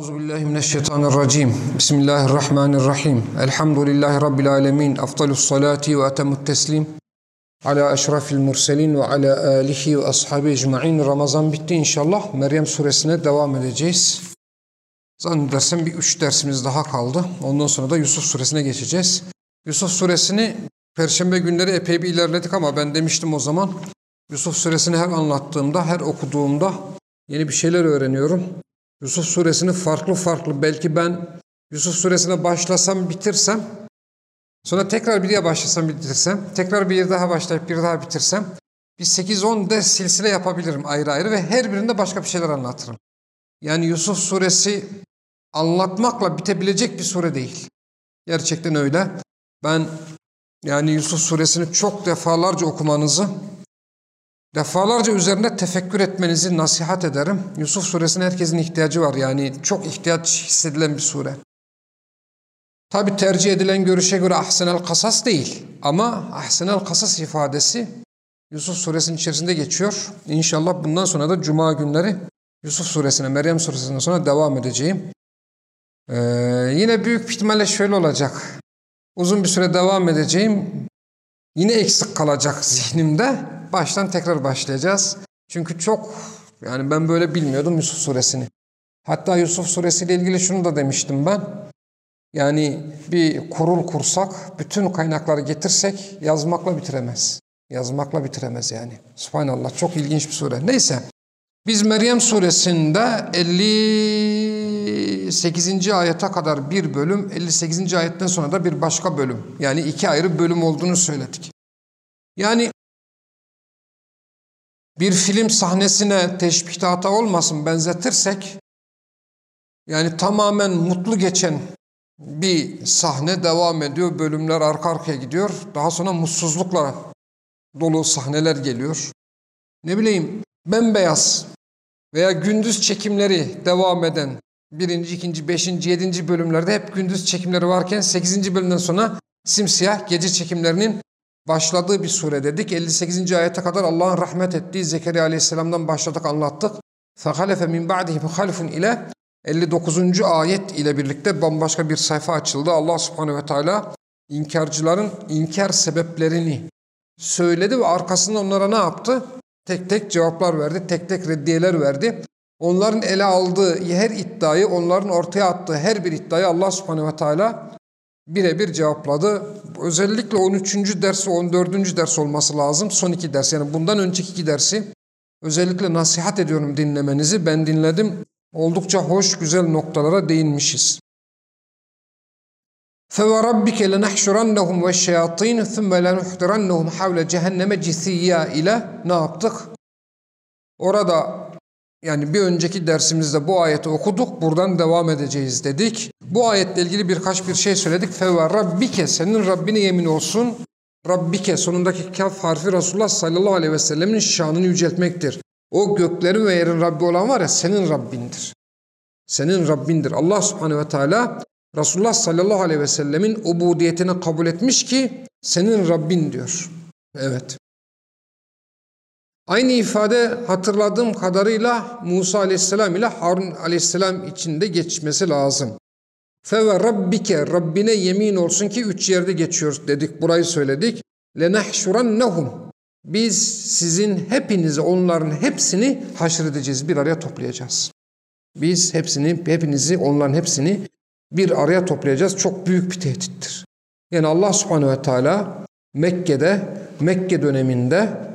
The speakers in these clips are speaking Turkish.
Euzu billahi mineşşeytanirracim. Bismillahirrahmanirrahim. Elhamdülillahi rabbil alamin. Efdalus salati ve etemut teslim ala eşrafil murselin ve ala alihi ve ashabi ecmaîn. Ramazan bitti inşallah. Meryem suresine devam edeceğiz. Zannedersem bir üç dersimiz daha kaldı. Ondan sonra da Yusuf suresine geçeceğiz. Yusuf suresini Perşembe günleri epey bir ilerledik ama ben demiştim o zaman Yusuf suresini her anlattığımda, her okuduğumda yeni bir şeyler öğreniyorum. Yusuf suresini farklı farklı belki ben Yusuf suresine başlasam bitirsem sonra tekrar bir yere başlasam bitirsem tekrar bir daha başlayıp bir daha bitirsem bir 8-10 de silsile yapabilirim ayrı ayrı ve her birinde başka bir şeyler anlatırım. Yani Yusuf suresi anlatmakla bitebilecek bir sure değil. Gerçekten öyle. Ben yani Yusuf suresini çok defalarca okumanızı Defalarca üzerinde tefekkür etmenizi nasihat ederim. Yusuf suresine herkesin ihtiyacı var. Yani çok ihtiyaç hissedilen bir sure. Tabi tercih edilen görüşe göre ahsenel kasas değil. Ama ahsenel kasas ifadesi Yusuf suresinin içerisinde geçiyor. İnşallah bundan sonra da cuma günleri Yusuf suresine, Meryem suresinden sonra devam edeceğim. Ee, yine büyük ihtimalle şöyle olacak. Uzun bir süre devam edeceğim. Yine eksik kalacak zihnimde baştan tekrar başlayacağız. Çünkü çok yani ben böyle bilmiyordum Yusuf suresini. Hatta Yusuf suresiyle ilgili şunu da demiştim ben. Yani bir kurul kursak, bütün kaynakları getirsek yazmakla bitiremez. Yazmakla bitiremez yani. Subhanallah çok ilginç bir sure. Neyse. Biz Meryem suresinde 58. ayete kadar bir bölüm, 58. ayetten sonra da bir başka bölüm. Yani iki ayrı bölüm olduğunu söyledik. Yani bir film sahnesine teşbihte hata olmasın benzetirsek yani tamamen mutlu geçen bir sahne devam ediyor. Bölümler arka arkaya gidiyor. Daha sonra mutsuzlukla dolu sahneler geliyor. Ne bileyim bembeyaz veya gündüz çekimleri devam eden birinci, ikinci, beşinci, yedinci bölümlerde hep gündüz çekimleri varken sekizinci bölümden sonra simsiyah gece çekimlerinin başladığı bir sure dedik. 58. ayete kadar Allah'ın rahmet ettiği Zekeriya Aleyhisselam'dan başladık anlattık. فَخَلَفَ مِنْ بَعْدِهِ مُخَالِفٌ ile 59. ayet ile birlikte bambaşka bir sayfa açıldı. Allah subhanehu ve teala inkarcıların inkar sebeplerini söyledi ve arkasında onlara ne yaptı? Tek tek cevaplar verdi, tek tek reddiyeler verdi. Onların ele aldığı her iddiayı, onların ortaya attığı her bir iddiayı Allah subhanehu ve teala birebir cevapladı. Özellikle 13. ders ve 14. ders olması lazım. Son iki ders yani bundan önceki iki dersi özellikle nasihat ediyorum dinlemenizi. Ben dinledim. Oldukça hoş, güzel noktalara değinmişiz. فَوَرَبِّكَ لَنَحْشُرَنَّهُمْ وَالشَّيَاطِينَ ثُمَّ لَنُحْضِرَنَّهُمْ حَوْلَ cehenneme cithiyya ile ne yaptık? Orada yani bir önceki dersimizde bu ayeti okuduk. Buradan devam edeceğiz dedik. Bu ayetle ilgili birkaç bir şey söyledik. Feva rabbike senin Rabbine yemin olsun. Rabbike sonundaki kaf harfi Resulullah sallallahu aleyhi ve sellemin şanını yüceltmektir. O göklerin ve yerin Rabbi olan var ya senin Rabbindir. Senin Rabbindir. Allah subhanehu ve teala Resulullah sallallahu aleyhi ve sellemin ubudiyetini kabul etmiş ki senin Rabbin diyor. Evet. Aynı ifade hatırladığım kadarıyla Musa aleyhisselam ile Harun aleyhisselam içinde geçmesi lazım. Feve rabbike Rabbine yemin olsun ki üç yerde geçiyoruz dedik burayı söyledik. Lenahşurannahum biz sizin hepinizi onların hepsini haşredeceğiz bir araya toplayacağız. Biz hepsini hepinizi onların hepsini bir araya toplayacağız. Çok büyük bir tehdittir. Yani Allah subhanehu ve teala Mekke'de Mekke döneminde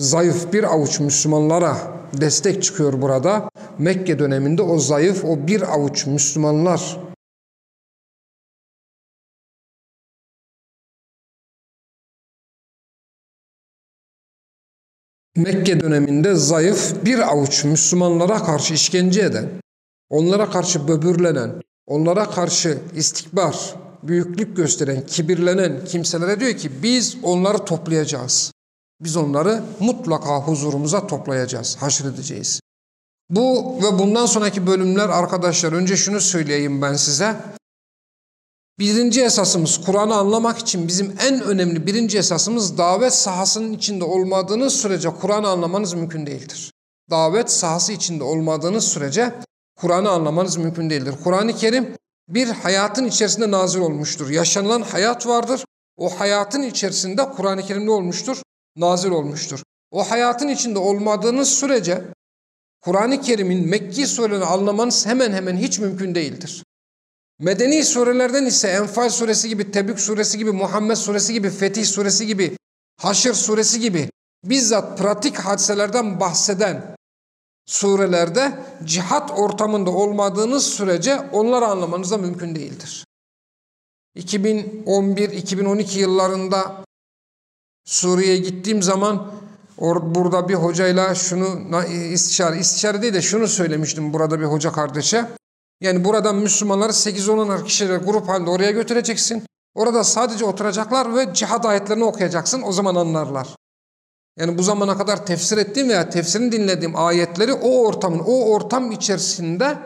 zayıf bir avuç Müslümanlara destek çıkıyor burada. Mekke döneminde o zayıf, o bir avuç Müslümanlar Mekke döneminde zayıf bir avuç Müslümanlara karşı işkence eden, onlara karşı böbürlenen, onlara karşı istikbar, büyüklük gösteren, kibirlenen kimselere diyor ki biz onları toplayacağız. Biz onları mutlaka huzurumuza toplayacağız, haşredeceğiz. Bu ve bundan sonraki bölümler arkadaşlar önce şunu söyleyeyim ben size. Birinci esasımız Kur'an'ı anlamak için bizim en önemli birinci esasımız davet sahasının içinde olmadığınız sürece Kur'an'ı anlamanız mümkün değildir. Davet sahası içinde olmadığınız sürece Kur'an'ı anlamanız mümkün değildir. Kur'an-ı Kerim bir hayatın içerisinde nazil olmuştur. Yaşanılan hayat vardır. O hayatın içerisinde Kur'an-ı Kerim ne olmuştur? Nazil olmuştur. O hayatın içinde olmadığınız sürece Kur'an-ı Kerim'in Mekki surelerini anlamanız hemen hemen hiç mümkün değildir. Medeni surelerden ise Enfal suresi gibi, Tebük suresi gibi, Muhammed suresi gibi, Fetih suresi gibi, Haşr suresi gibi bizzat pratik hadiselerden bahseden surelerde cihat ortamında olmadığınız sürece onları anlamanız da mümkün değildir. 2011-2012 yıllarında Suriye'ye gittiğim zaman or, burada bir hocayla şunu istişare, istişare değil de şunu söylemiştim burada bir hoca kardeşe. Yani buradan Müslümanları 8-10'ar kişiler grup halinde oraya götüreceksin. Orada sadece oturacaklar ve cihad ayetlerini okuyacaksın. O zaman anlarlar. Yani bu zamana kadar tefsir ettiğim veya tefsirini dinlediğim ayetleri o ortamın, o ortam içerisinde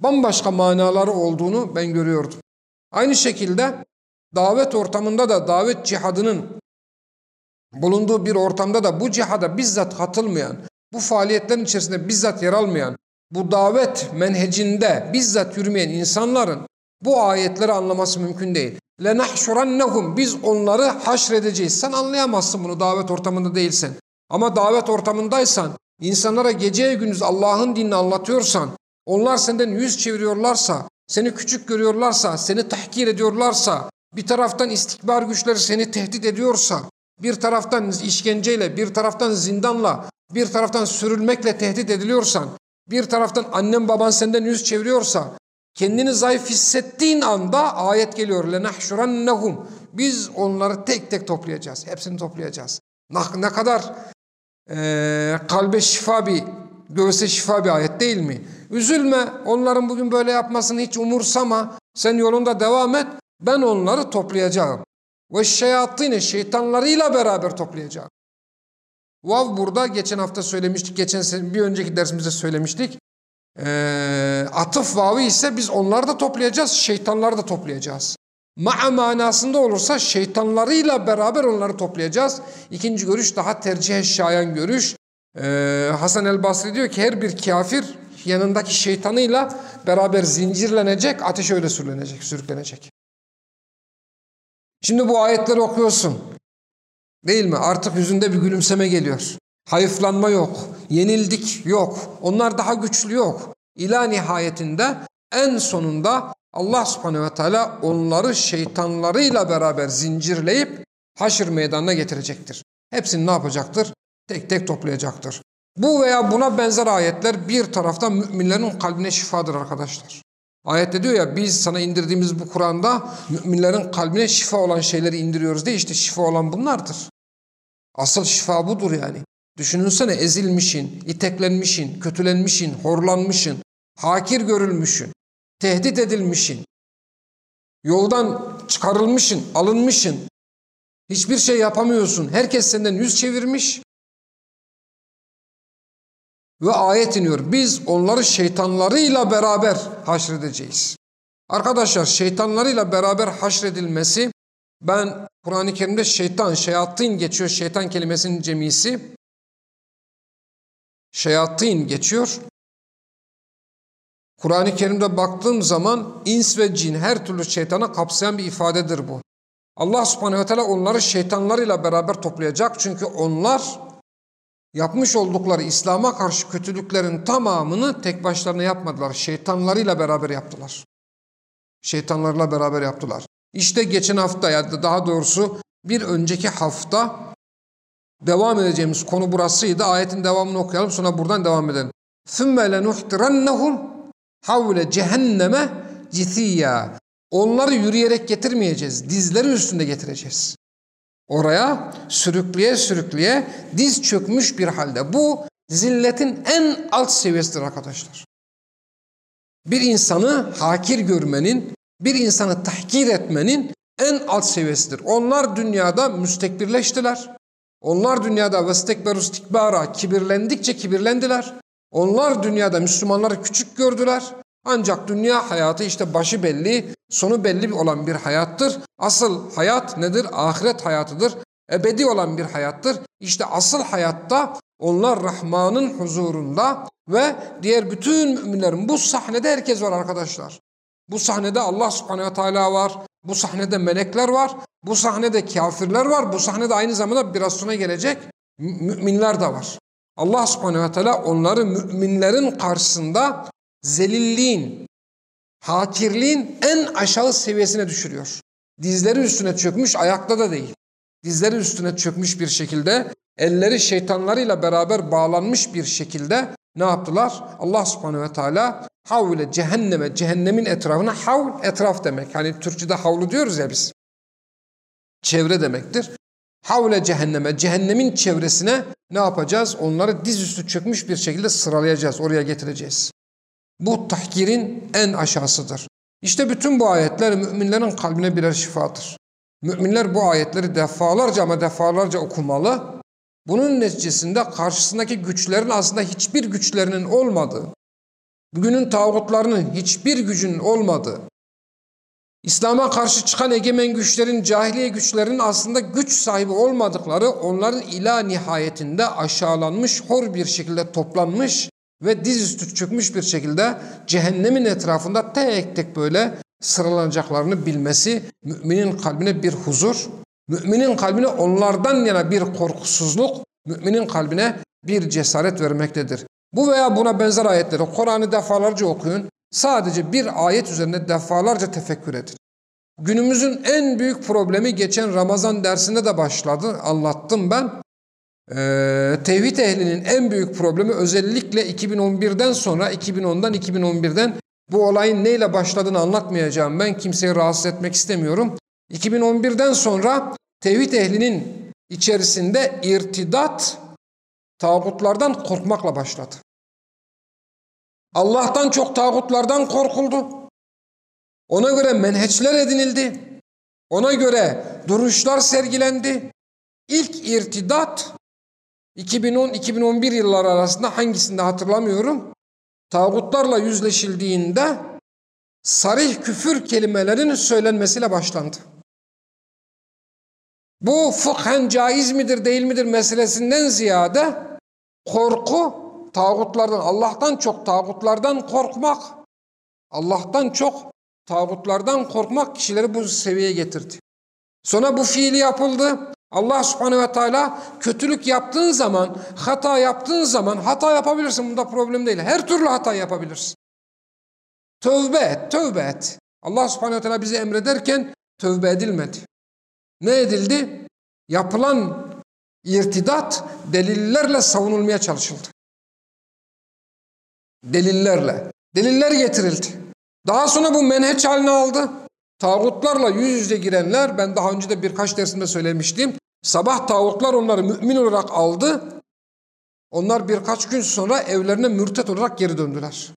bambaşka manaları olduğunu ben görüyordum. Aynı şekilde davet ortamında da davet cihadının bulunduğu bir ortamda da bu cihada bizzat katılmayan, bu faaliyetlerin içerisinde bizzat yer almayan, bu davet menhecinde bizzat yürümeyen insanların bu ayetleri anlaması mümkün değil. لَنَحْشُرَنَّهُمْ Biz onları haşredeceğiz. Sen anlayamazsın bunu davet ortamında değilsen. Ama davet ortamındaysan, insanlara gece gündüz Allah'ın dinini anlatıyorsan, onlar senden yüz çeviriyorlarsa, seni küçük görüyorlarsa, seni tahkir ediyorlarsa, bir taraftan istikbar güçleri seni tehdit ediyorsa, bir taraftan işkenceyle, bir taraftan zindanla, bir taraftan sürülmekle tehdit ediliyorsan, bir taraftan annen baban senden yüz çeviriyorsa, kendini zayıf hissettiğin anda ayet geliyor. لَنَحْشُرَنَّهُمْ Biz onları tek tek toplayacağız. Hepsini toplayacağız. Ne kadar e, kalbe şifa bir, göğse şifa bir ayet değil mi? Üzülme, onların bugün böyle yapmasını hiç umursama. Sen yolunda devam et, ben onları toplayacağım. Ve şeyatine şeytanlarıyla beraber toplayacağım. Vav burada geçen hafta söylemiştik, geçen bir önceki dersimizde söylemiştik. E, atıf vavı ise biz onları da toplayacağız, şeytanları da toplayacağız. Ma'a manasında olursa şeytanlarıyla beraber onları toplayacağız. İkinci görüş daha tercih şayan görüş. Ee, Hasan el Basri diyor ki her bir kafir yanındaki şeytanıyla beraber zincirlenecek, ateşe öyle sürülenecek, sürüklenecek. Şimdi bu ayetleri okuyorsun. Değil mi? Artık yüzünde bir gülümseme geliyor. Hayıflanma yok, yenildik yok, onlar daha güçlü yok. İla nihayetinde en sonunda Allah subhanehu ve teala onları şeytanlarıyla beraber zincirleyip haşır meydanına getirecektir. Hepsini ne yapacaktır? Tek tek toplayacaktır. Bu veya buna benzer ayetler bir taraftan müminlerin kalbine şifadır arkadaşlar. Ayette diyor ya biz sana indirdiğimiz bu Kur'an'da müminlerin kalbine şifa olan şeyleri indiriyoruz diye işte şifa olan bunlardır. Asıl şifa budur yani. Düşününsene ezilmişin, iteklenmişin, kötülenmişin, horlanmışın, hakir görülmüşün tehdit edilmişsin. Yoldan çıkarılmışsın, alınmışsın. Hiçbir şey yapamıyorsun. Herkes senden yüz çevirmiş. Ve ayet iniyor. Biz onları şeytanlarıyla beraber haşredeceğiz. Arkadaşlar şeytanlarıyla beraber haşredilmesi ben Kur'an-ı Kerim'de şeytan, şeyatın geçiyor. Şeytan kelimesinin cemisi. Şeyatın geçiyor. Kur'an-ı Kerim'de baktığım zaman ins ve cin her türlü şeytana kapsayan bir ifadedir bu. Allah subhanehu ve teala onları şeytanlarıyla beraber toplayacak. Çünkü onlar yapmış oldukları İslam'a karşı kötülüklerin tamamını tek başlarına yapmadılar. Şeytanlarıyla beraber yaptılar. Şeytanlarla beraber yaptılar. İşte geçen hafta ya da daha doğrusu bir önceki hafta devam edeceğimiz konu burasıydı. Ayetin devamını okuyalım sonra buradan devam edelim. ثُمَّ لَنُحْتِرَنَّهُمْ havle cehenneme cithiyya. Onları yürüyerek getirmeyeceğiz. Dizleri üstünde getireceğiz. Oraya sürükleye sürükleye diz çökmüş bir halde. Bu zilletin en alt seviyesidir arkadaşlar. Bir insanı hakir görmenin, bir insanı tahkir etmenin en alt seviyesidir. Onlar dünyada müstekbirleştiler. Onlar dünyada vestekberu istikbara kibirlendikçe kibirlendiler. Onlar dünyada Müslümanları küçük gördüler. Ancak dünya hayatı işte başı belli, sonu belli olan bir hayattır. Asıl hayat nedir? Ahiret hayatıdır. Ebedi olan bir hayattır. İşte asıl hayatta onlar Rahman'ın huzurunda ve diğer bütün müminlerin bu sahnede herkes var arkadaşlar. Bu sahnede Allah subhanehu teala var. Bu sahnede melekler var. Bu sahnede kafirler var. Bu sahnede aynı zamanda biraz sonra gelecek müminler de var. Allah subhanehu ve teala onları müminlerin karşısında zelilliğin, hakirliğin en aşağı seviyesine düşürüyor. Dizleri üstüne çökmüş, ayakta da değil. Dizleri üstüne çökmüş bir şekilde, elleri şeytanlarıyla beraber bağlanmış bir şekilde ne yaptılar? Allah subhanehu ve teala havle cehenneme, cehennemin etrafına havl etraf demek. Hani Türkçe'de havlu diyoruz ya biz. Çevre demektir. Havle cehenneme, cehennemin çevresine ne yapacağız? Onları dizüstü çökmüş bir şekilde sıralayacağız, oraya getireceğiz. Bu tahkirin en aşağısıdır. İşte bütün bu ayetler müminlerin kalbine birer şifadır. Müminler bu ayetleri defalarca ama defalarca okumalı. Bunun neticesinde karşısındaki güçlerin aslında hiçbir güçlerinin olmadığı, bugünün tağutlarının hiçbir gücünün olmadığı, İslam'a karşı çıkan egemen güçlerin, cahiliye güçlerin aslında güç sahibi olmadıkları, onların ila nihayetinde aşağılanmış, hor bir şekilde toplanmış ve dizüstü çökmüş bir şekilde cehennemin etrafında tek tek böyle sıralanacaklarını bilmesi müminin kalbine bir huzur, müminin kalbine onlardan yana bir korkusuzluk, müminin kalbine bir cesaret vermektedir. Bu veya buna benzer ayetleri Kur'an'ı defalarca okuyun. Sadece bir ayet üzerinde defalarca tefekkür edin. Günümüzün en büyük problemi geçen Ramazan dersinde de başladı, anlattım ben. Ee, tevhid ehlinin en büyük problemi özellikle 2011'den sonra 2010'dan 2011'den bu olayın neyle başladığını anlatmayacağım. Ben kimseyi rahatsız etmek istemiyorum. 2011'den sonra tevhid ehlinin içerisinde irtidat tağutlardan korkmakla başladı. Allah'tan çok tağutlardan korkuldu. Ona göre menheçler edinildi. Ona göre duruşlar sergilendi. İlk irtidat 2010-2011 yılları arasında hangisinde hatırlamıyorum. Tağutlarla yüzleşildiğinde sarih küfür kelimelerinin söylenmesiyle başlandı. Bu fıkhen caiz midir değil midir meselesinden ziyade korku tağutlardan, Allah'tan çok tağutlardan korkmak, Allah'tan çok tağutlardan korkmak kişileri bu seviyeye getirdi. Sonra bu fiili yapıldı. Allah subhanehu ve teala kötülük yaptığın zaman, hata yaptığın zaman hata yapabilirsin. Bunda problem değil. Her türlü hata yapabilirsin. Tövbe et, tövbe et. Allah subhanehu ve teala bize emrederken tövbe edilmedi. Ne edildi? Yapılan irtidat delillerle savunulmaya çalışıldı. Delillerle. Deliller getirildi. Daha sonra bu menheç haline aldı. Tağutlarla yüz yüze girenler, ben daha önce de birkaç dersimde söylemiştim. Sabah tağutlar onları mümin olarak aldı. Onlar birkaç gün sonra evlerine mürtet olarak geri döndüler.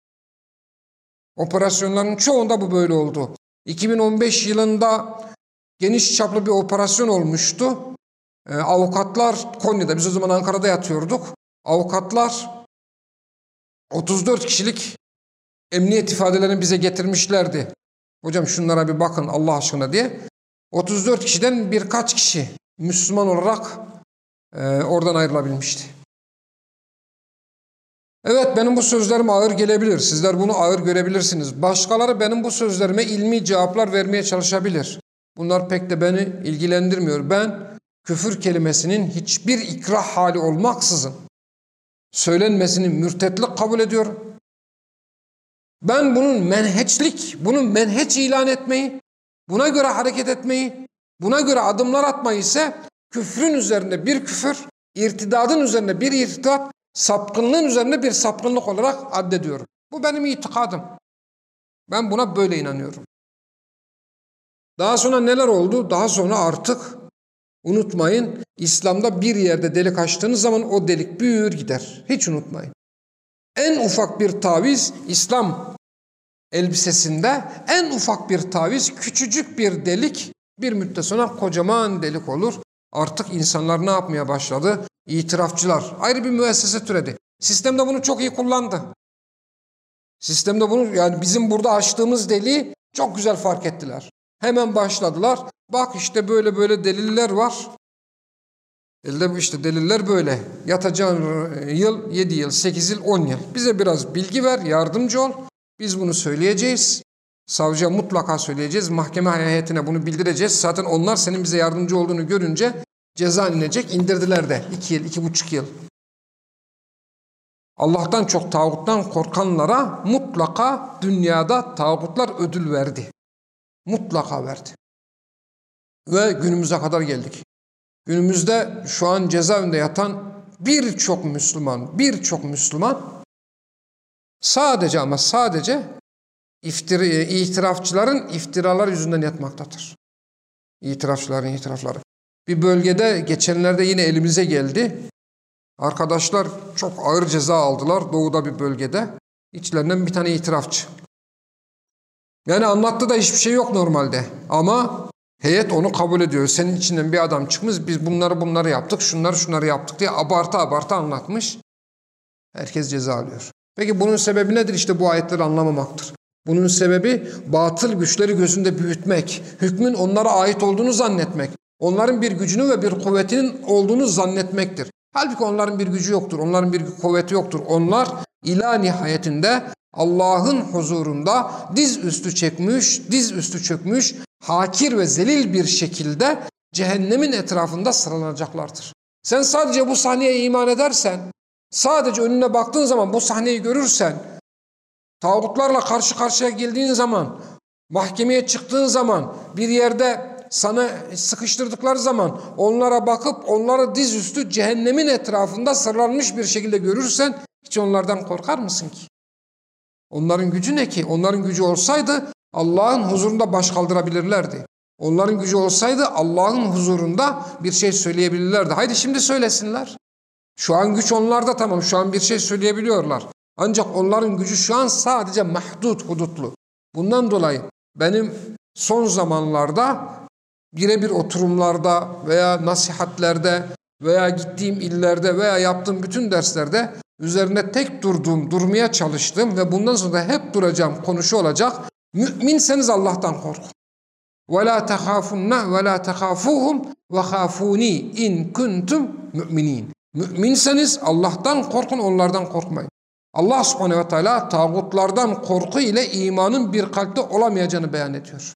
Operasyonların çoğunda bu böyle oldu. 2015 yılında geniş çaplı bir operasyon olmuştu. Ee, avukatlar Konya'da, biz o zaman Ankara'da yatıyorduk. Avukatlar 34 kişilik emniyet ifadelerini bize getirmişlerdi. Hocam şunlara bir bakın Allah aşkına diye. 34 kişiden birkaç kişi Müslüman olarak e, oradan ayrılabilmişti. Evet benim bu sözlerim ağır gelebilir. Sizler bunu ağır görebilirsiniz. Başkaları benim bu sözlerime ilmi cevaplar vermeye çalışabilir. Bunlar pek de beni ilgilendirmiyor. Ben küfür kelimesinin hiçbir ikrah hali olmaksızın söylenmesini mürtetlik kabul ediyorum. Ben bunun menheçlik, bunun menheç ilan etmeyi, buna göre hareket etmeyi, buna göre adımlar atmayı ise küfrün üzerinde bir küfür, irtidadın üzerinde bir irtidat, sapkınlığın üzerinde bir sapkınlık olarak addediyorum. Bu benim itikadım. Ben buna böyle inanıyorum. Daha sonra neler oldu? Daha sonra artık unutmayın İslam'da bir yerde delik açtığınız zaman o delik büyür gider. Hiç unutmayın. En ufak bir taviz İslam elbisesinde en ufak bir taviz küçücük bir delik bir müddet sonra kocaman delik olur. Artık insanlar ne yapmaya başladı? İtirafçılar. Ayrı bir müessese türedi. Sistemde bunu çok iyi kullandı. Sistemde bunu yani bizim burada açtığımız deliği çok güzel fark ettiler. Hemen başladılar. Bak işte böyle böyle deliller var. Elde işte deliller böyle. Yatacağın yıl 7 yıl, 8 yıl, 10 yıl. Bize biraz bilgi ver, yardımcı ol. Biz bunu söyleyeceğiz. Savcıya mutlaka söyleyeceğiz. Mahkeme heyetine bunu bildireceğiz. Zaten onlar senin bize yardımcı olduğunu görünce ceza inecek. İndirdiler de. 2 yıl, 2,5 yıl. Allah'tan çok tağuttan korkanlara mutlaka dünyada tağutlar ödül verdi. Mutlaka verdi. Ve günümüze kadar geldik. Günümüzde şu an cezaevinde yatan birçok Müslüman, birçok Müslüman sadece ama sadece iftira, itirafçıların iftiralar yüzünden yatmaktadır. İtirafçıların itirafları. Bir bölgede geçenlerde yine elimize geldi. Arkadaşlar çok ağır ceza aldılar doğuda bir bölgede. İçlerinden bir tane itirafçı. Yani anlattı da hiçbir şey yok normalde. Ama heyet onu kabul ediyor. Senin içinden bir adam çıkmış biz bunları bunları yaptık, şunları şunları yaptık diye abartı abartı anlatmış. Herkes ceza alıyor. Peki bunun sebebi nedir? İşte bu ayetleri anlamamaktır. Bunun sebebi batıl güçleri gözünde büyütmek, hükmün onlara ait olduğunu zannetmek, onların bir gücünün ve bir kuvvetinin olduğunu zannetmektir. Halbuki onların bir gücü yoktur, onların bir kuvveti yoktur. Onlar ila nihayetinde Allah'ın huzurunda diz üstü çekmiş, diz üstü çökmüş, hakir ve zelil bir şekilde cehennemin etrafında sıralanacaklardır. Sen sadece bu sahneye iman edersen, sadece önüne baktığın zaman bu sahneyi görürsen, tağutlarla karşı karşıya geldiğin zaman, mahkemeye çıktığın zaman, bir yerde sana sıkıştırdıkları zaman onlara bakıp onları dizüstü cehennemin etrafında sırlanmış bir şekilde görürsen hiç onlardan korkar mısın ki? Onların gücü ne ki? Onların gücü olsaydı Allah'ın huzurunda baş kaldırabilirlerdi. Onların gücü olsaydı Allah'ın huzurunda bir şey söyleyebilirlerdi. Haydi şimdi söylesinler. Şu an güç onlarda tamam şu an bir şey söyleyebiliyorlar. Ancak onların gücü şu an sadece mahdut, hudutlu. Bundan dolayı benim son zamanlarda birebir oturumlarda veya nasihatlerde veya gittiğim illerde veya yaptığım bütün derslerde üzerine tek durduğum, durmaya çalıştım ve bundan sonra da hep duracağım konuşu olacak. Müminseniz Allah'tan korkun. وَلَا تَخَافُنَّ وَلَا تَخَافُوهُمْ وَخَافُونِي اِنْ كُنْتُمْ مُؤْمِنِينَ Müminseniz Allah'tan korkun, onlardan korkmayın. Allah subhanehu ve teala tağutlardan korku ile imanın bir kalpte olamayacağını beyan ediyor.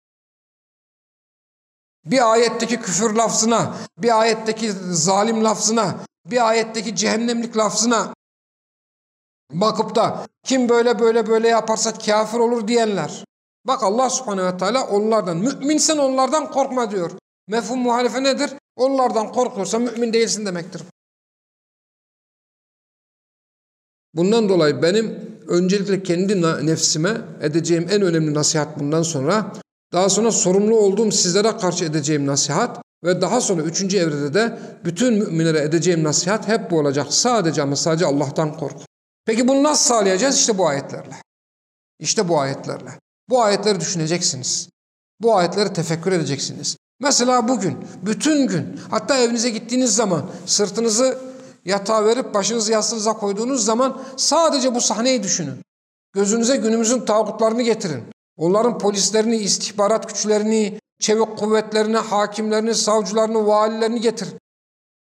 Bir ayetteki küfür lafzına, bir ayetteki zalim lafzına, bir ayetteki cehennemlik lafzına bakıp da kim böyle böyle böyle yaparsa kafir olur diyenler. Bak Allah subhanehu ve teala onlardan, müminsen onlardan korkma diyor. Mefhum muhalife nedir? Onlardan korkuyorsan mümin değilsin demektir. Bundan dolayı benim öncelikle kendi nefsime edeceğim en önemli nasihat bundan sonra daha sonra sorumlu olduğum sizlere karşı edeceğim nasihat ve daha sonra üçüncü evrede de bütün müminlere edeceğim nasihat hep bu olacak. Sadece ama sadece Allah'tan korku. Peki bunu nasıl sağlayacağız? İşte bu ayetlerle. İşte bu ayetlerle. Bu ayetleri düşüneceksiniz. Bu ayetleri tefekkür edeceksiniz. Mesela bugün, bütün gün, hatta evinize gittiğiniz zaman sırtınızı yatağa verip başınızı yastığınıza koyduğunuz zaman sadece bu sahneyi düşünün. Gözünüze günümüzün tağutlarını getirin. Onların polislerini, istihbarat güçlerini, çevik kuvvetlerini, hakimlerini, savcılarını, valilerini getir.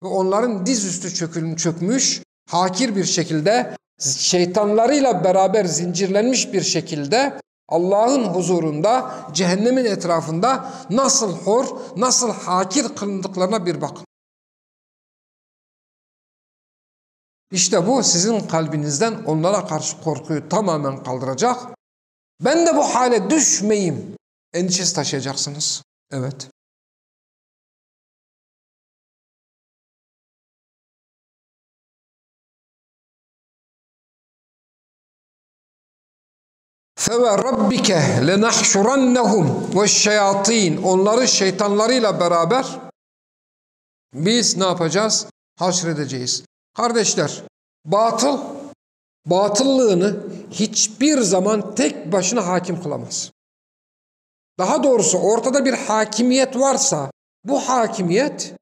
Ve onların dizüstü çökmüş, hakir bir şekilde, şeytanlarıyla beraber zincirlenmiş bir şekilde Allah'ın huzurunda, cehennemin etrafında nasıl hor, nasıl hakir kılındıklarına bir bakın. İşte bu sizin kalbinizden onlara karşı korkuyu tamamen kaldıracak ben de bu hale düşmeyeyim endişesi taşıyacaksınız. Evet. Lenahşurannahum ve şeyatin onları şeytanlarıyla beraber biz ne yapacağız? Haşredeceğiz. Kardeşler, batıl batıllığını hiçbir zaman tek başına hakim kılamaz. Daha doğrusu ortada bir hakimiyet varsa bu hakimiyet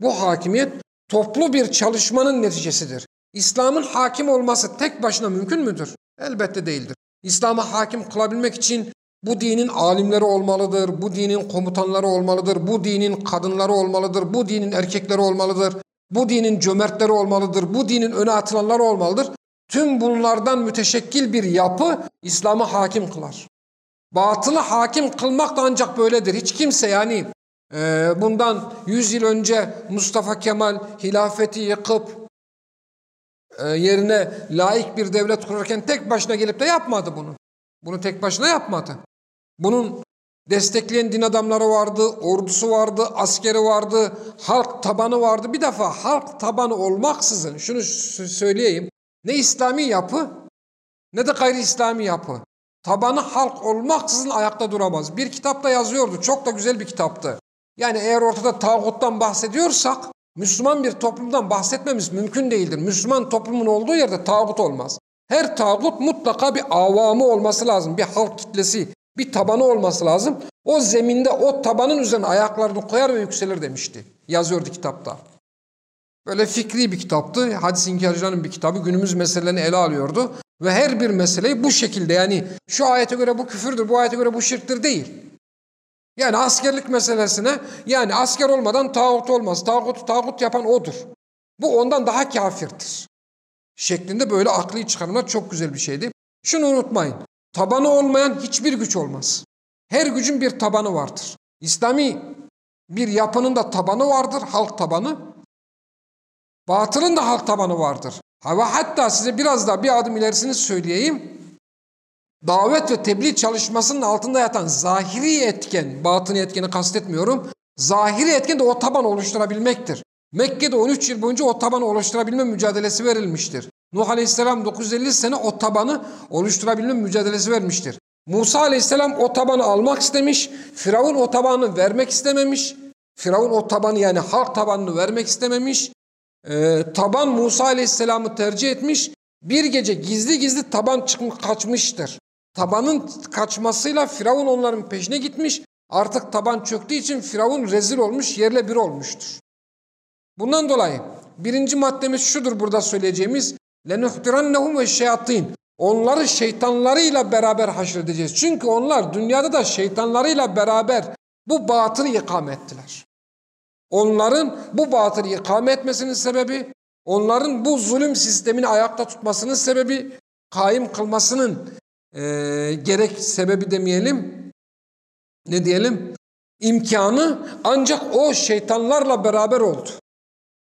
bu hakimiyet toplu bir çalışmanın neticesidir. İslam'ın hakim olması tek başına mümkün müdür? Elbette değildir. İslam'a hakim kılabilmek için bu dinin alimleri olmalıdır, bu dinin komutanları olmalıdır, bu dinin kadınları olmalıdır, bu dinin erkekleri olmalıdır. Bu dinin cömertleri olmalıdır. Bu dinin öne atılanları olmalıdır. Tüm bunlardan müteşekkil bir yapı İslam'ı hakim kılar. Batılı hakim kılmak da ancak böyledir. Hiç kimse yani e, bundan 100 yıl önce Mustafa Kemal hilafeti yıkıp e, yerine laik bir devlet kurarken tek başına gelip de yapmadı bunu. Bunu tek başına yapmadı. Bunun destekleyen din adamları vardı, ordusu vardı, askeri vardı, halk tabanı vardı. Bir defa halk tabanı olmaksızın şunu söyleyeyim. Ne İslami yapı ne de gayri İslami yapı. Tabanı halk olmaksızın ayakta duramaz. Bir kitapta yazıyordu. Çok da güzel bir kitaptı. Yani eğer ortada tağuttan bahsediyorsak Müslüman bir toplumdan bahsetmemiz mümkün değildir. Müslüman toplumun olduğu yerde tağut olmaz. Her tağut mutlaka bir avamı olması lazım. Bir halk kitlesi, bir tabanı olması lazım. O zeminde o tabanın üzerine ayaklarını koyar ve yükselir demişti. Yazıyordu kitapta. Böyle fikri bir kitaptı. Hadis inkarcılarının bir kitabı. Günümüz meselelerini ele alıyordu. Ve her bir meseleyi bu şekilde yani şu ayete göre bu küfürdür, bu ayete göre bu şirktir değil. Yani askerlik meselesine yani asker olmadan tağut olmaz. Tağut, tağut yapan odur. Bu ondan daha kafirdir. Şeklinde böyle akli çıkarımlar çok güzel bir şeydi. Şunu unutmayın. Tabanı olmayan hiçbir güç olmaz. Her gücün bir tabanı vardır. İslami bir yapının da tabanı vardır, halk tabanı. Batılın da halk tabanı vardır. Ve hatta size biraz daha bir adım ilerisini söyleyeyim. Davet ve tebliğ çalışmasının altında yatan zahiri etken, batını etkeni kastetmiyorum. Zahiri etken de o taban oluşturabilmektir. Mekke'de 13 yıl boyunca o tabanı oluşturabilme mücadelesi verilmiştir. Nuh Aleyhisselam 950 sene o tabanı oluşturabilme mücadelesi vermiştir. Musa Aleyhisselam o tabanı almak istemiş, Firavun o tabanı vermek istememiş. Firavun o tabanı yani halk tabanını vermek istememiş. Ee, taban Musa Aleyhisselam'ı tercih etmiş. Bir gece gizli gizli taban çıkmış, kaçmıştır. Tabanın kaçmasıyla Firavun onların peşine gitmiş. Artık taban çöktüğü için Firavun rezil olmuş, yerle bir olmuştur. Bundan dolayı birinci maddemiz şudur burada söyleyeceğimiz. لَنُحْتِرَنَّهُمْ ve şeyatin. Onları şeytanlarıyla beraber haşredeceğiz. Çünkü onlar dünyada da şeytanlarıyla beraber bu batılı ikame ettiler. Onların bu batılı ikame etmesinin sebebi, onların bu zulüm sistemini ayakta tutmasının sebebi, kaim kılmasının e, gerek sebebi demeyelim, ne diyelim, imkanı ancak o şeytanlarla beraber oldu.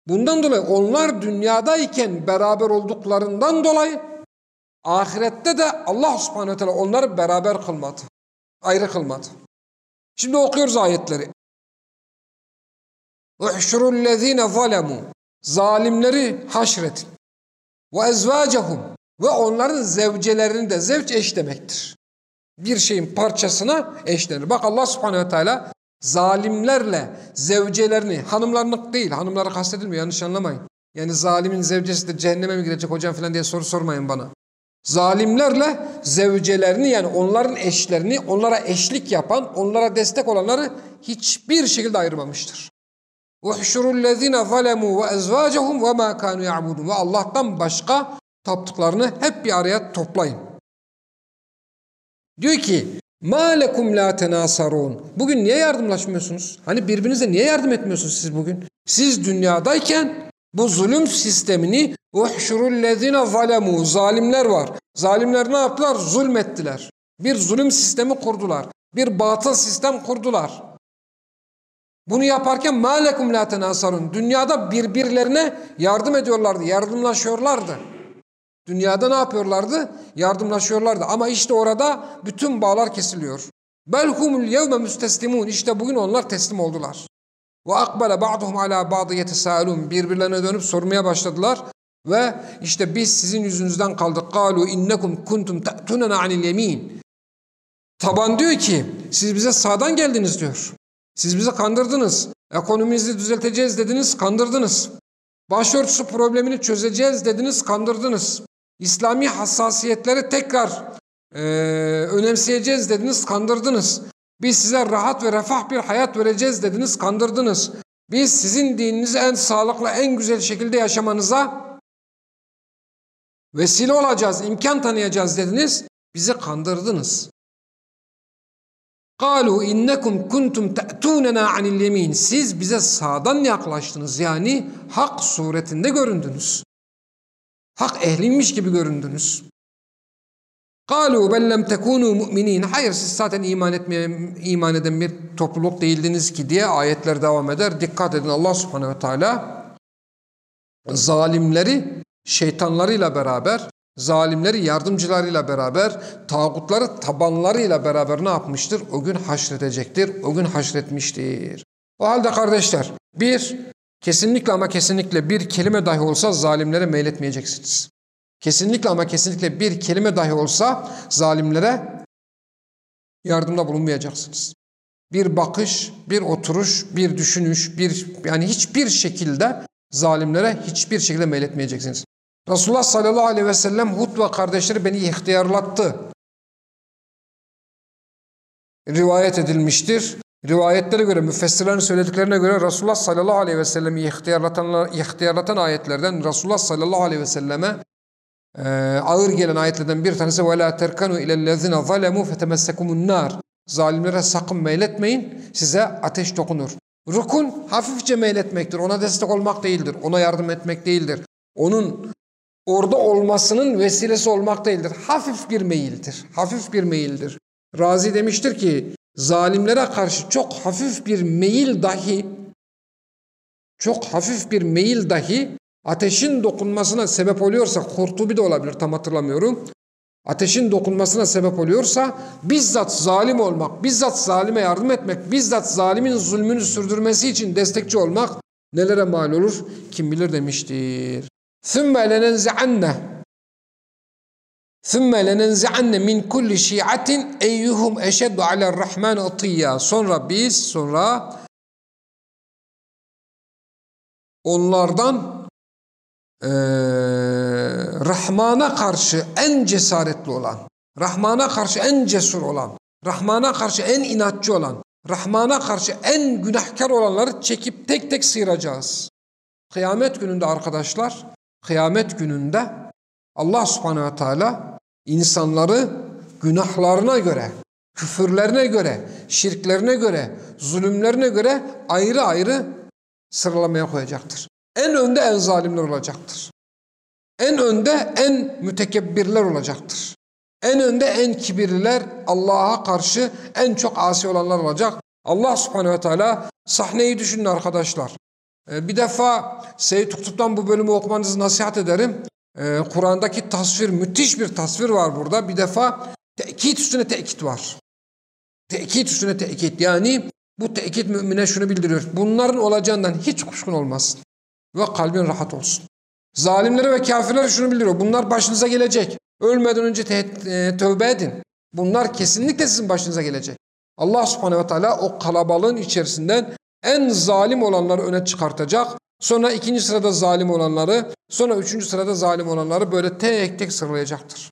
Bundan dolayı onlar dünyadayken beraber olduklarından dolayı ahirette de Allah subhanehu teala onları beraber kılmadı. Ayrı kılmadı. Şimdi okuyoruz ayetleri. اُحْشُرُ الَّذ۪ينَ ظَلَمُوا Zalimleri haşretin. وَاَزْوَاجَهُمْ Ve onların zevcelerini de zevç eş demektir. Bir şeyin parçasına eş denir. Bak Allah subhanehu teala zalimlerle zevcelerini, hanımlarını değil, hanımları kastedilmiyor yanlış anlamayın. Yani zalimin zevcesi de cehenneme mi girecek hocam falan diye soru sormayın bana. Zalimlerle zevcelerini yani onların eşlerini, onlara eşlik yapan, onlara destek olanları hiçbir şekilde ayırmamıştır. وَحْشُرُ الَّذ۪ينَ ظَلَمُوا وَاَزْوَاجَهُمْ وَمَا كَانُوا يَعْبُدُونَ Ve Allah'tan başka taptıklarını hep bir araya toplayın. Diyor ki Ma lekum la tenasarun. Bugün niye yardımlaşmıyorsunuz? Hani birbirinize niye yardım etmiyorsunuz siz bugün? Siz dünyadayken bu zulüm sistemini uhşurullezine zalemu zalimler var. Zalimler ne yaptılar? Zulmettiler. Bir zulüm sistemi kurdular. Bir batıl sistem kurdular. Bunu yaparken ma lekum la tenasarun. Dünyada birbirlerine yardım ediyorlardı, yardımlaşıyorlardı. Dünyada ne yapıyorlardı? Yardımlaşıyorlardı. Ama işte orada bütün bağlar kesiliyor. Belhumul yevme müsteslimun. İşte bugün onlar teslim oldular. Ve akbele ba'duhum ala ba'dı yetesalun. Birbirlerine dönüp sormaya başladılar. Ve işte biz sizin yüzünüzden kaldık. Kalu innekum kuntum ta'tunena anil yemin. Taban diyor ki siz bize sağdan geldiniz diyor. Siz bizi kandırdınız. Ekonomimizi düzelteceğiz dediniz, kandırdınız. Başörtüsü problemini çözeceğiz dediniz, kandırdınız. İslami hassasiyetleri tekrar e, önemseyeceğiz dediniz, kandırdınız. Biz size rahat ve refah bir hayat vereceğiz dediniz, kandırdınız. Biz sizin dininizi en sağlıklı, en güzel şekilde yaşamanıza vesile olacağız, imkan tanıyacağız dediniz. Bizi kandırdınız. قَالُوا اِنَّكُمْ كُنْتُمْ تَأْتُونَنَا عَنِ الْيَم۪ينَ Siz bize sağdan yaklaştınız. Yani hak suretinde göründünüz. Hak ehliymiş gibi göründünüz. قَالُوا بَلْ لَمْ تَكُونُوا مُؤْمِنِينَ Hayır siz zaten iman, etmeye, iman eden bir topluluk değildiniz ki diye ayetler devam eder. Dikkat edin Allah subhanehu ve teala zalimleri şeytanlarıyla beraber, zalimleri yardımcılarıyla beraber, tağutları tabanlarıyla beraber ne yapmıştır? O gün haşredecektir, o gün haşretmiştir. O halde kardeşler, bir, kesinlikle ama kesinlikle bir kelime dahi olsa zalimlere meyletmeyeceksiniz. Kesinlikle ama kesinlikle bir kelime dahi olsa zalimlere yardımda bulunmayacaksınız. Bir bakış, bir oturuş, bir düşünüş, bir yani hiçbir şekilde zalimlere hiçbir şekilde meyletmeyeceksiniz. Resulullah sallallahu aleyhi ve sellem Hud ve kardeşleri beni ihtiyarlattı. Rivayet edilmiştir. Rivayetlere göre, müfessirlerin söylediklerine göre Resulullah sallallahu aleyhi ve sellemi ihtiyarlatan, ihtiyarlatan ayetlerden Resulullah sallallahu aleyhi ve selleme e, ağır gelen ayetlerden bir tanesi وَلَا تَرْكَنُوا اِلَى الَّذِينَ ظَلَمُوا فَتَمَسَّكُمُ النَّارِ Zalimlere sakın meyletmeyin, size ateş dokunur. Rukun hafifçe meyletmektir, ona destek olmak değildir, ona yardım etmek değildir. Onun orada olmasının vesilesi olmak değildir. Hafif bir meyildir, hafif bir meyildir. Razi demiştir ki, zalimlere karşı çok hafif bir meyil dahi, çok hafif bir meyil dahi ateşin dokunmasına sebep oluyorsa, Kurtubi de olabilir tam hatırlamıyorum. Ateşin dokunmasına sebep oluyorsa bizzat zalim olmak, bizzat zalime yardım etmek, bizzat zalimin zulmünü sürdürmesi için destekçi olmak nelere mal olur kim bilir demiştir. ثُمَّ لَنَنْزِعَنَّ ثُمَّ لَنَنْزِعَنَّ مِنْ كُلِّ شِيعَةٍ اَيُّهُمْ اَشَدُّ عَلَى الرَّحْمَانِ اَطِيَّا Sonra biz, sonra onlardan e, Rahman'a karşı en cesaretli olan, Rahman'a karşı en cesur olan, Rahman'a karşı en inatçı olan, Rahman'a karşı en günahkar olanları çekip tek tek sıyıracağız. Kıyamet gününde arkadaşlar, kıyamet gününde Allah subhanehu ve teala insanları günahlarına göre, küfürlerine göre, şirklerine göre, zulümlerine göre ayrı ayrı sıralamaya koyacaktır. En önde en zalimler olacaktır. En önde en mütekebbirler olacaktır. En önde en kibirliler Allah'a karşı en çok asi olanlar olacak. Allah subhanehu ve teala sahneyi düşünün arkadaşlar. Ee, bir defa Seyyid Kutup'tan bu bölümü okumanızı nasihat ederim. Ee, Kur'an'daki tasvir, müthiş bir tasvir var burada. Bir defa tekit üstüne tekit var. Tekit üstüne tekit. Yani bu tekit mümine şunu bildiriyor. Bunların olacağından hiç kuşkun olmasın. Ve kalbin rahat olsun. Zalimlere ve kafirlere şunu bildiriyor. Bunlar başınıza gelecek. Ölmeden önce te e, tövbe edin. Bunlar kesinlikle sizin başınıza gelecek. Allah subhanehu ve teala o kalabalığın içerisinden en zalim olanları öne çıkartacak. Sonra ikinci sırada zalim olanları, sonra üçüncü sırada zalim olanları böyle tek tek sıralayacaktır.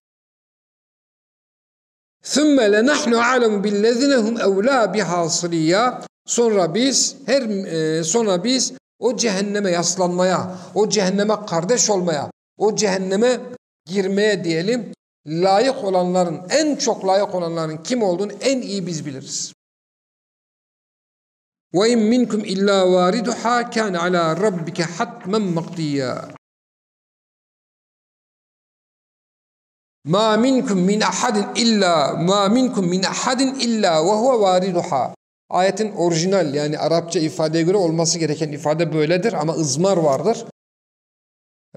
ثُمَّ لَنَحْنُ عَلَمُ بِالَّذِينَ هُمْ اَوْلَى بِهَا Sonra biz her e, sonra biz o cehenneme yaslanmaya, o cehenneme kardeş olmaya, o cehenneme girmeye diyelim layık olanların, en çok layık olanların kim olduğunu en iyi biz biliriz. Ve in minkum illa variduha kana ala rabbike hatmen makdiya. Ma minkum min ahadin illa ma minkum min ahadin illa ve huve variduha. Ayetin orijinal yani Arapça ifadeye göre olması gereken ifade böyledir ama ızmar vardır.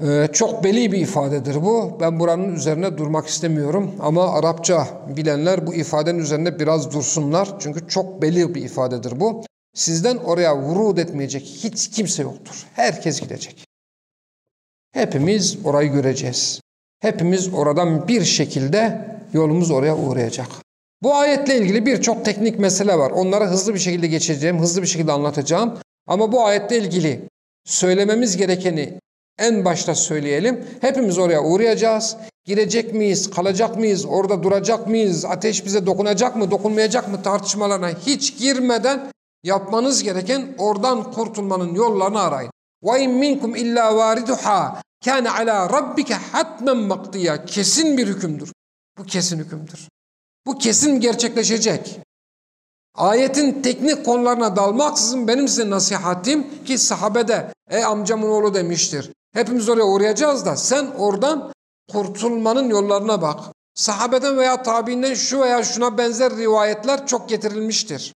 Ee, çok belli bir ifadedir bu. Ben buranın üzerine durmak istemiyorum ama Arapça bilenler bu ifadenin üzerine biraz dursunlar. Çünkü çok belli bir ifadedir bu. Sizden oraya vurud etmeyecek hiç kimse yoktur. Herkes gidecek. Hepimiz orayı göreceğiz. Hepimiz oradan bir şekilde yolumuz oraya uğrayacak. Bu ayetle ilgili birçok teknik mesele var. Onları hızlı bir şekilde geçeceğim, hızlı bir şekilde anlatacağım. Ama bu ayetle ilgili söylememiz gerekeni en başta söyleyelim. Hepimiz oraya uğrayacağız. Girecek miyiz, kalacak mıyız, orada duracak mıyız, ateş bize dokunacak mı, dokunmayacak mı tartışmalarına hiç girmeden yapmanız gereken oradan kurtulmanın yollarını arayın. وَاِنْ مِنْكُمْ اِلَّا وَارِدُحَا كَانَ عَلَى رَبِّكَ حَتْمًا مَقْضِيًا Kesin bir hükümdür. Bu kesin hükümdür. Bu kesin gerçekleşecek. Ayetin teknik konularına dalmaksızın benim size nasihatim ki sahabede ey amcamın oğlu demiştir. Hepimiz oraya uğrayacağız da sen oradan kurtulmanın yollarına bak. Sahabeden veya tabiinden şu veya şuna benzer rivayetler çok getirilmiştir.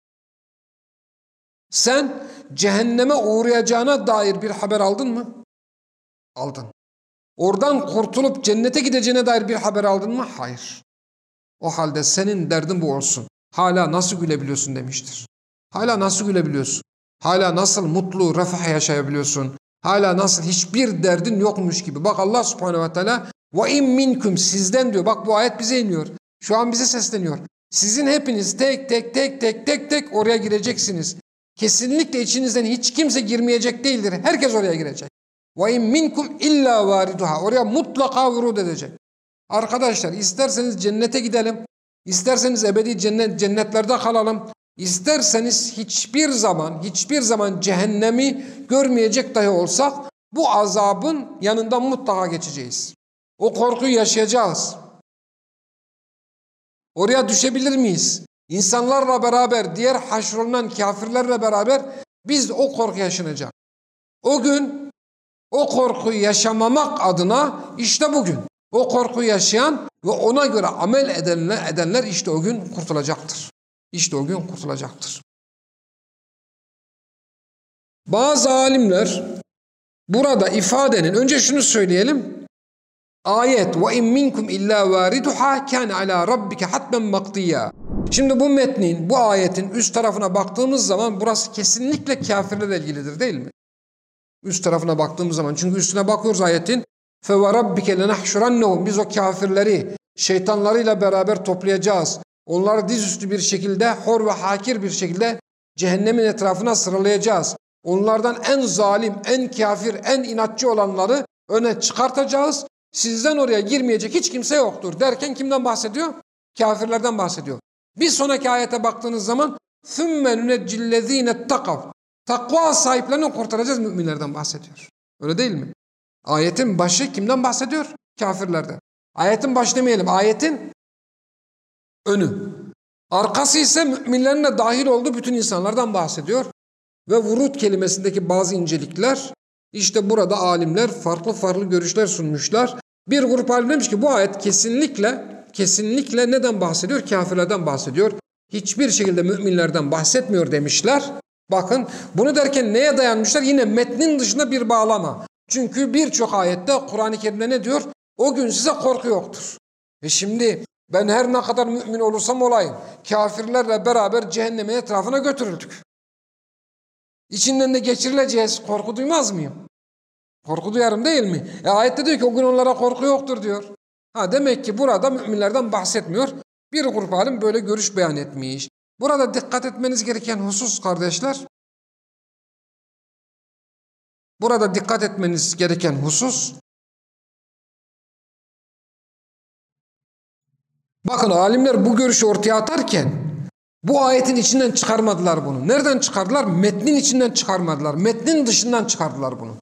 Sen cehenneme uğrayacağına dair bir haber aldın mı? Aldın. Oradan kurtulup cennete gideceğine dair bir haber aldın mı? Hayır. O halde senin derdin bu olsun. Hala nasıl gülebiliyorsun demiştir. Hala nasıl gülebiliyorsun? Hala nasıl mutlu, refah yaşayabiliyorsun? Hala nasıl hiçbir derdin yokmuş gibi. Bak Allah subhanehu ve teala ve in minkum sizden diyor. Bak bu ayet bize iniyor. Şu an bize sesleniyor. Sizin hepiniz tek tek tek tek tek tek oraya gireceksiniz. Kesinlikle içinizden hiç kimse girmeyecek değildir. Herkes oraya girecek. İn minkum illa variduha. Oraya mutlaka vurud edecek. Arkadaşlar isterseniz cennete gidelim. isterseniz ebedi cennet, cennetlerde kalalım. İsterseniz hiçbir zaman, hiçbir zaman cehennemi görmeyecek dahi olsak bu azabın yanından mutlaka geçeceğiz. O korkuyu yaşayacağız. Oraya düşebilir miyiz? İnsanlarla beraber, diğer haşrolunan kafirlerle beraber biz o korku yaşanacak. O gün o korkuyu yaşamamak adına işte bugün o korkuyu yaşayan ve ona göre amel edenler, edenler işte o gün kurtulacaktır. İşte o gün kurtulacaktır. Bazı alimler burada ifadenin önce şunu söyleyelim. Ayet ve in minkum illa variduha kan ala rabbike hatmen makdiya. Şimdi bu metnin, bu ayetin üst tarafına baktığımız zaman burası kesinlikle kafirlerle ilgilidir değil mi? Üst tarafına baktığımız zaman. Çünkü üstüne bakıyoruz ayetin. فَوَرَبِّكَ لَنَحْشُرَنَّهُمْ Biz o kafirleri şeytanlarıyla beraber toplayacağız. Onları dizüstü bir şekilde hor ve hakir bir şekilde cehennemin etrafına sıralayacağız. Onlardan en zalim, en kafir, en inatçı olanları öne çıkartacağız. Sizden oraya girmeyecek hiç kimse yoktur derken kimden bahsediyor? Kafirlerden bahsediyor. Bir sonraki ayete baktığınız zaman ثُمَّ نُنَجِّ الَّذ۪ينَ اتَّقَوْا Takva sahiplerini kurtaracağız müminlerden bahsediyor. Öyle değil mi? Ayetin başı kimden bahsediyor? Kafirlerden. Ayetin başı demeyelim. Ayetin önü. Arkası ise müminlerin de dahil olduğu bütün insanlardan bahsediyor. Ve vurut kelimesindeki bazı incelikler işte burada alimler farklı farklı görüşler sunmuşlar. Bir grup alim demiş ki bu ayet kesinlikle kesinlikle neden bahsediyor? Kafirlerden bahsediyor. Hiçbir şekilde müminlerden bahsetmiyor demişler. Bakın bunu derken neye dayanmışlar? Yine metnin dışında bir bağlama. Çünkü birçok ayette Kur'an-ı Kerim'de ne diyor? O gün size korku yoktur. E şimdi ben her ne kadar mümin olursam olayım. Kafirlerle beraber cehennemin etrafına götürüldük. İçinden de geçirileceğiz. Korku duymaz mıyım? Korku duyarım değil mi? E ayette diyor ki o gün onlara korku yoktur diyor. Ha demek ki burada müminlerden bahsetmiyor. Bir grup alim böyle görüş beyan etmiş. Burada dikkat etmeniz gereken husus kardeşler. Burada dikkat etmeniz gereken husus. Bakın alimler bu görüşü ortaya atarken bu ayetin içinden çıkarmadılar bunu. Nereden çıkardılar? Metnin içinden çıkarmadılar. Metnin dışından çıkardılar bunu.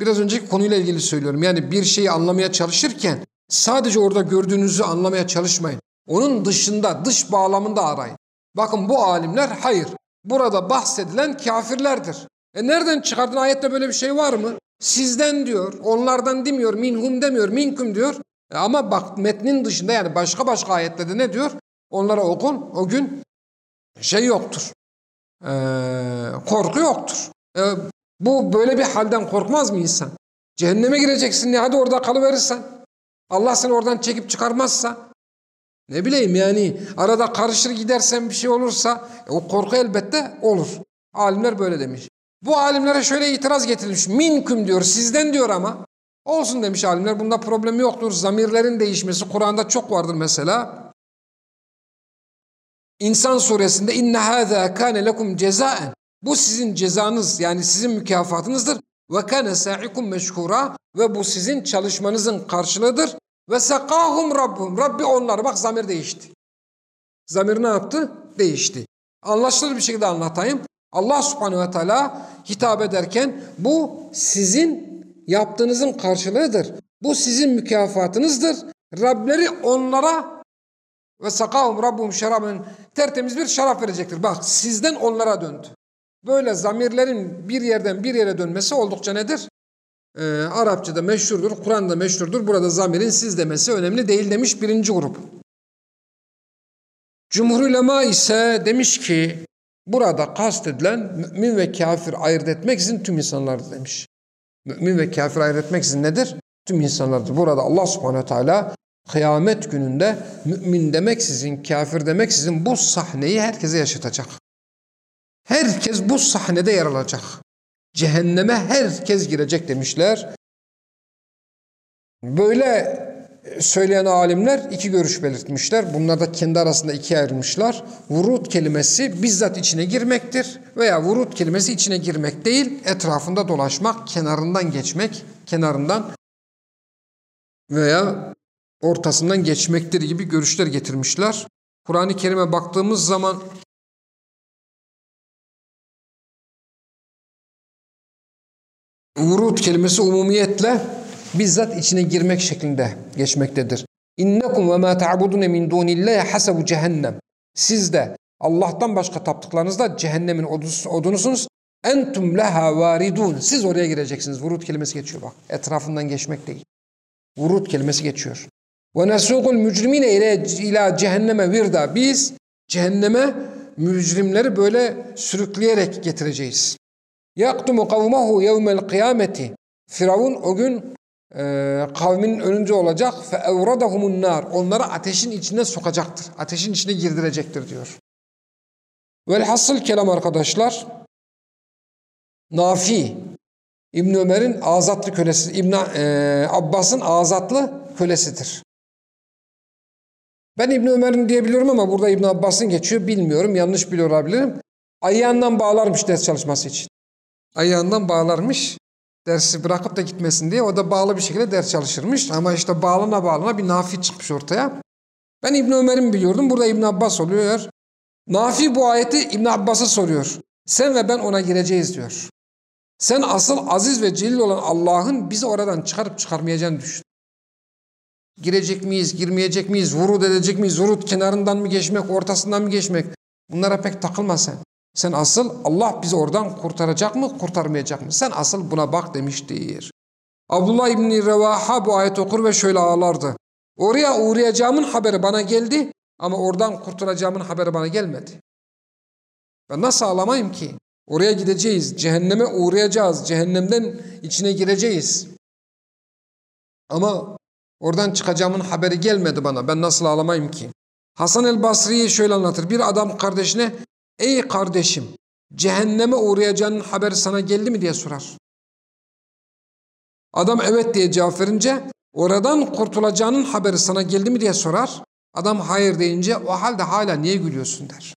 Biraz önceki konuyla ilgili söylüyorum. Yani bir şeyi anlamaya çalışırken sadece orada gördüğünüzü anlamaya çalışmayın. Onun dışında, dış bağlamında arayın. Bakın bu alimler hayır. Burada bahsedilen kafirlerdir. E nereden çıkardın? Ayette böyle bir şey var mı? Sizden diyor, onlardan demiyor, minhum demiyor, minkum diyor. E ama bak metnin dışında yani başka başka ayetlerde ne diyor? Onlara okun, o gün şey yoktur. E, korku yoktur. E, bu böyle bir halden korkmaz mı insan? Cehenneme gireceksin ya hadi orada kalıverirsen. Allah seni oradan çekip çıkarmazsa. Ne bileyim yani arada karışır gidersen bir şey olursa e, o korku elbette olur. Alimler böyle demiş. Bu alimlere şöyle itiraz getirilmiş. Minküm diyor sizden diyor ama. Olsun demiş alimler bunda problem yoktur. Zamirlerin değişmesi Kur'an'da çok vardır mesela. İnsan suresinde inne hâzâ kâne lekum cezaen. Bu sizin cezanız yani sizin mükafatınızdır. Ve kâne sa'ikum meşhura ve bu sizin çalışmanızın karşılığıdır. Ve sekahum rabbum. Rabbi onları bak zamir değişti. Zamir ne yaptı? Değişti. Anlaşılır bir şekilde anlatayım. Allah subhanehu ve teala hitap ederken bu sizin yaptığınızın karşılığıdır. Bu sizin mükafatınızdır. Rableri onlara Ve sakahum rabbuhum şeraben tertemiz bir şarap verecektir. Bak sizden onlara döndü. Böyle zamirlerin bir yerden bir yere dönmesi oldukça nedir? Ee, Arapçada meşhurdur, Kur'an'da meşhurdur. Burada zamirin siz demesi önemli değil demiş birinci grup. Cumhur ulema ise demiş ki burada kastedilen mümin ve kafir ayırt etmek için tüm insanlardır demiş. Mümin ve kafir ayırt etmek için nedir? Tüm insanlardır. Burada Allah subhanehu teala kıyamet gününde mümin demek sizin, kafir demek sizin bu sahneyi herkese yaşatacak. Herkes bu sahnede yer alacak. Cehenneme herkes girecek demişler. Böyle söyleyen alimler iki görüş belirtmişler. Bunlar da kendi arasında ikiye ayrılmışlar. Vurut kelimesi bizzat içine girmektir veya vurut kelimesi içine girmek değil, etrafında dolaşmak, kenarından geçmek, kenarından veya ortasından geçmektir gibi görüşler getirmişler. Kur'an-ı Kerim'e baktığımız zaman vurut kelimesi umumiyetle bizzat içine girmek şeklinde geçmektedir. İnnekum ve ma ta'budun min dunillahi hasabu cehennem. Siz de Allah'tan başka taptıklarınızda cehennemin odunusunuz. Entum leha varidun. Siz oraya gireceksiniz. Vurut kelimesi geçiyor bak. Etrafından geçmek değil. Vurut kelimesi geçiyor. Ve nesukul mücrimine ila cehenneme virda. Biz cehenneme mücrimleri böyle sürükleyerek getireceğiz. Yaktumu kavmahu yevmel kıyameti. Firavun o gün e, kavminin önünde olacak. Fe evradahumun nar. Onları ateşin içine sokacaktır. Ateşin içine girdirecektir diyor. Velhasıl kelam arkadaşlar. Nafi İbn Ömer'in azatlı kölesi, İbn e, Abbas'ın azatlı kölesidir. Ben İbn Ömer'in diyebiliyorum ama burada İbn Abbas'ın geçiyor bilmiyorum. Yanlış biliyor olabilirim. Ayağından bağlarmış ders çalışması için. Ayağından bağlarmış dersi bırakıp da gitmesin diye. O da bağlı bir şekilde ders çalışırmış. Ama işte bağlana bağlana bir Nafi çıkmış ortaya. Ben İbn Ömer'in biliyordum. Burada İbn Abbas oluyor. Nafi bu ayeti İbn Abbas'a soruyor. Sen ve ben ona gireceğiz diyor. Sen asıl aziz ve celil olan Allah'ın bizi oradan çıkarıp çıkarmayacağını düşün. Girecek miyiz, girmeyecek miyiz, vurut edecek miyiz, vurut kenarından mı geçmek, ortasından mı geçmek? Bunlara pek takılma sen. Sen asıl Allah bizi oradan kurtaracak mı, kurtarmayacak mı? Sen asıl buna bak demiştir. Abdullah İbni Revaha bu ayet okur ve şöyle ağlardı. Oraya uğrayacağımın haberi bana geldi ama oradan kurtulacağımın haberi bana gelmedi. Ben nasıl ağlamayayım ki? Oraya gideceğiz, cehenneme uğrayacağız, cehennemden içine gireceğiz. Ama oradan çıkacağımın haberi gelmedi bana. Ben nasıl ağlamayayım ki? Hasan el Basri'yi şöyle anlatır. Bir adam kardeşine, ey kardeşim, cehenneme uğrayacağının haberi sana geldi mi diye sorar. Adam evet diye cevap verince, oradan kurtulacağının haberi sana geldi mi diye sorar. Adam hayır deyince, o halde hala niye gülüyorsun der.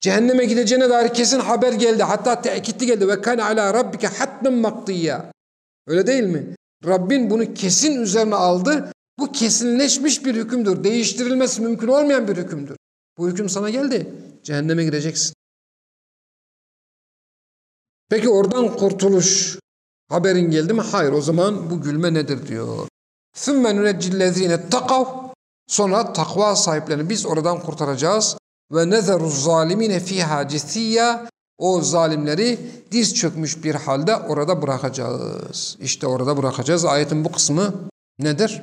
Cehenneme gideceğine dair kesin haber geldi. Hatta tekitli geldi. Ve kâne alâ rabbike hatmen maktiyya. Öyle değil mi? Rabbin bunu kesin üzerine aldı. Bu kesinleşmiş bir hükümdür. Değiştirilmesi mümkün olmayan bir hükümdür. Bu hüküm sana geldi. Cehenneme gireceksin. Peki oradan kurtuluş haberin geldi mi? Hayır. O zaman bu gülme nedir diyor. ثُمَّ نُنَجِّ الَّذ۪ينَ تَقَوْا Sonra takva sahiplerini biz oradan kurtaracağız ve nezeru zalimine fiha cithiyya o zalimleri diz çökmüş bir halde orada bırakacağız. İşte orada bırakacağız. Ayetin bu kısmı nedir?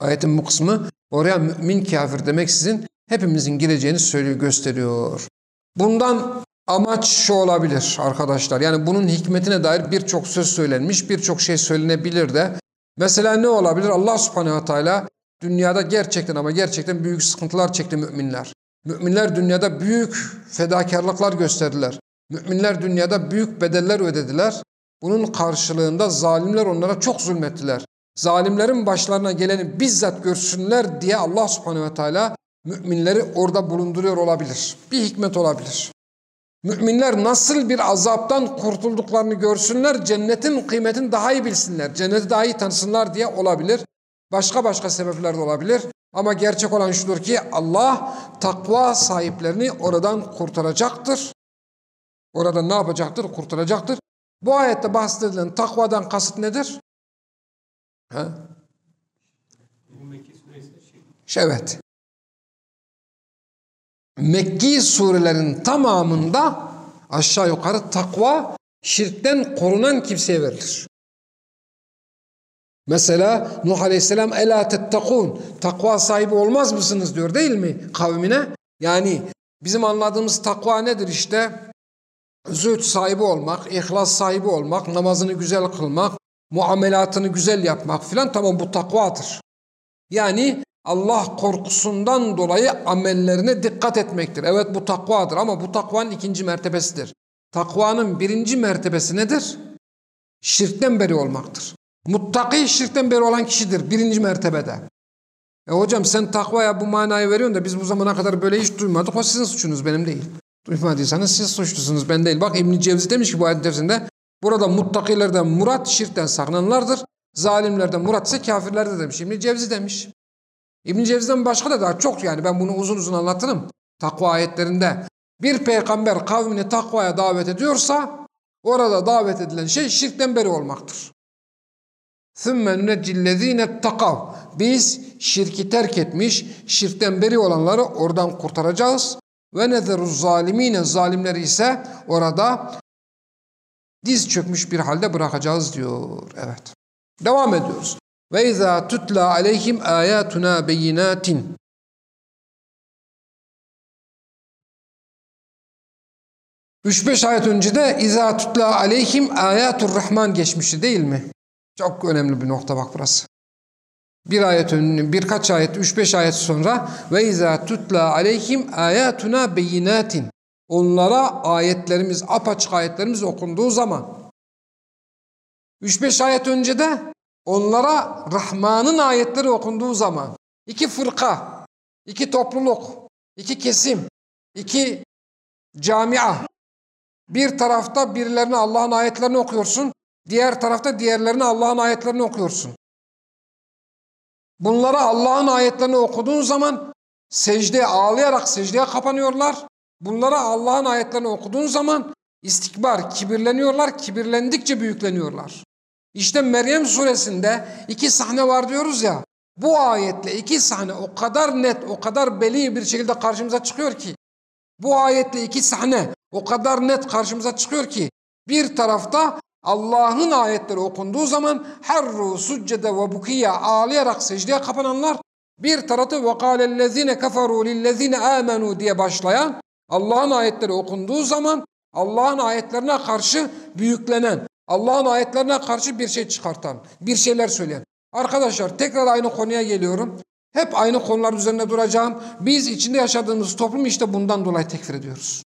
Ayetin bu kısmı oraya mümin kafir demek sizin hepimizin gireceğini söylüyor, gösteriyor. Bundan amaç şu olabilir arkadaşlar. Yani bunun hikmetine dair birçok söz söylenmiş, birçok şey söylenebilir de. Mesela ne olabilir? Allah subhanehu teala Dünyada gerçekten ama gerçekten büyük sıkıntılar çekti müminler. Müminler dünyada büyük fedakarlıklar gösterdiler. Müminler dünyada büyük bedeller ödediler. Bunun karşılığında zalimler onlara çok zulmettiler. Zalimlerin başlarına geleni bizzat görsünler diye Allah subhanehu ve teala müminleri orada bulunduruyor olabilir. Bir hikmet olabilir. Müminler nasıl bir azaptan kurtulduklarını görsünler, cennetin kıymetini daha iyi bilsinler, cenneti daha iyi tanısınlar diye olabilir. Başka başka sebepler de olabilir. Ama gerçek olan şudur ki Allah takva sahiplerini oradan kurtaracaktır. Orada ne yapacaktır? Kurtaracaktır. Bu ayette bahsedilen takvadan kasıt nedir? Ha? Evet. Mekki surelerin tamamında aşağı yukarı takva şirkten korunan kimseye verilir. Mesela Nuh Aleyhisselam ela tettekun takva sahibi olmaz mısınız diyor değil mi kavmine? Yani bizim anladığımız takva nedir işte? Züht sahibi olmak, ihlas sahibi olmak, namazını güzel kılmak, muamelatını güzel yapmak filan tamam bu takvadır. Yani Allah korkusundan dolayı amellerine dikkat etmektir. Evet bu takvadır ama bu takvanın ikinci mertebesidir. Takvanın birinci mertebesi nedir? Şirkten beri olmaktır. Muttaki şirkten beri olan kişidir birinci mertebede. E hocam sen takvaya bu manayı veriyorsun da biz bu zamana kadar böyle hiç duymadık. O sizin suçunuz benim değil. Duymadıysanız siz suçlusunuz ben değil. Bak İbn Cevzi demiş ki bu ayet tefsirinde burada muttakilerden murat şirkten sakınanlardır. Zalimlerden murat ise kafirlerdir demiş. İbn Cevzi demiş. İbn Cevzi'den başka da daha çok yani ben bunu uzun uzun anlatırım. Takva ayetlerinde bir peygamber kavmini takvaya davet ediyorsa orada davet edilen şey şirkten beri olmaktır. ثُمَّ نُنَجِّ الَّذ۪ينَ اتَّقَوْا Biz şirki terk etmiş, şirkten beri olanları oradan kurtaracağız. Ve nezeru zalimine zalimleri ise orada diz çökmüş bir halde bırakacağız diyor. Evet. Devam ediyoruz. Ve izâ tutla aleyhim âyâtuna beyinâtin. Üç beş ayet önce de izâ tutla aleyhim âyâtur rahman geçmişti değil mi? Çok önemli bir nokta bak burası. Bir ayet önünü, birkaç ayet, üç beş ayet sonra ve izâ tutla aleyhim âyâtuna beyinâtin. Onlara ayetlerimiz, apaçık ayetlerimiz okunduğu zaman. Üç beş ayet önce de onlara Rahman'ın ayetleri okunduğu zaman. iki fırka, iki topluluk, iki kesim, iki camia. Bir tarafta birilerine Allah'ın ayetlerini okuyorsun. Diğer tarafta diğerlerine Allah'ın ayetlerini okuyorsun. Bunlara Allah'ın ayetlerini okuduğun zaman secdeye ağlayarak secdeye kapanıyorlar. Bunlara Allah'ın ayetlerini okuduğun zaman istikbar, kibirleniyorlar, kibirlendikçe büyükleniyorlar. İşte Meryem suresinde iki sahne var diyoruz ya, bu ayetle iki sahne o kadar net, o kadar beli bir şekilde karşımıza çıkıyor ki, bu ayetle iki sahne o kadar net karşımıza çıkıyor ki, bir tarafta Allah'ın ayetleri okunduğu zaman herru succede ve bukiye ağlayarak secdeye kapananlar bir tarafı ve kâlellezîne keferû lillezîne âmenû diye başlayan Allah'ın ayetleri okunduğu zaman Allah'ın ayetlerine karşı büyüklenen, Allah'ın ayetlerine karşı bir şey çıkartan, bir şeyler söyleyen. Arkadaşlar tekrar aynı konuya geliyorum. Hep aynı konular üzerinde duracağım. Biz içinde yaşadığımız toplum işte bundan dolayı tekfir ediyoruz.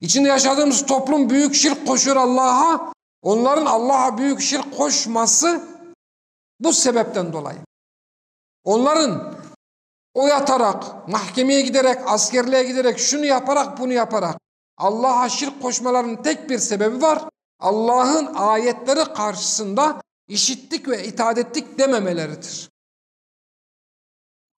İçinde yaşadığımız toplum büyük şirk koşuyor Allah'a. Onların Allah'a büyük şirk koşması bu sebepten dolayı. Onların o yatarak, mahkemeye giderek, askerliğe giderek, şunu yaparak, bunu yaparak Allah'a şirk koşmalarının tek bir sebebi var. Allah'ın ayetleri karşısında işittik ve itaat ettik dememeleridir.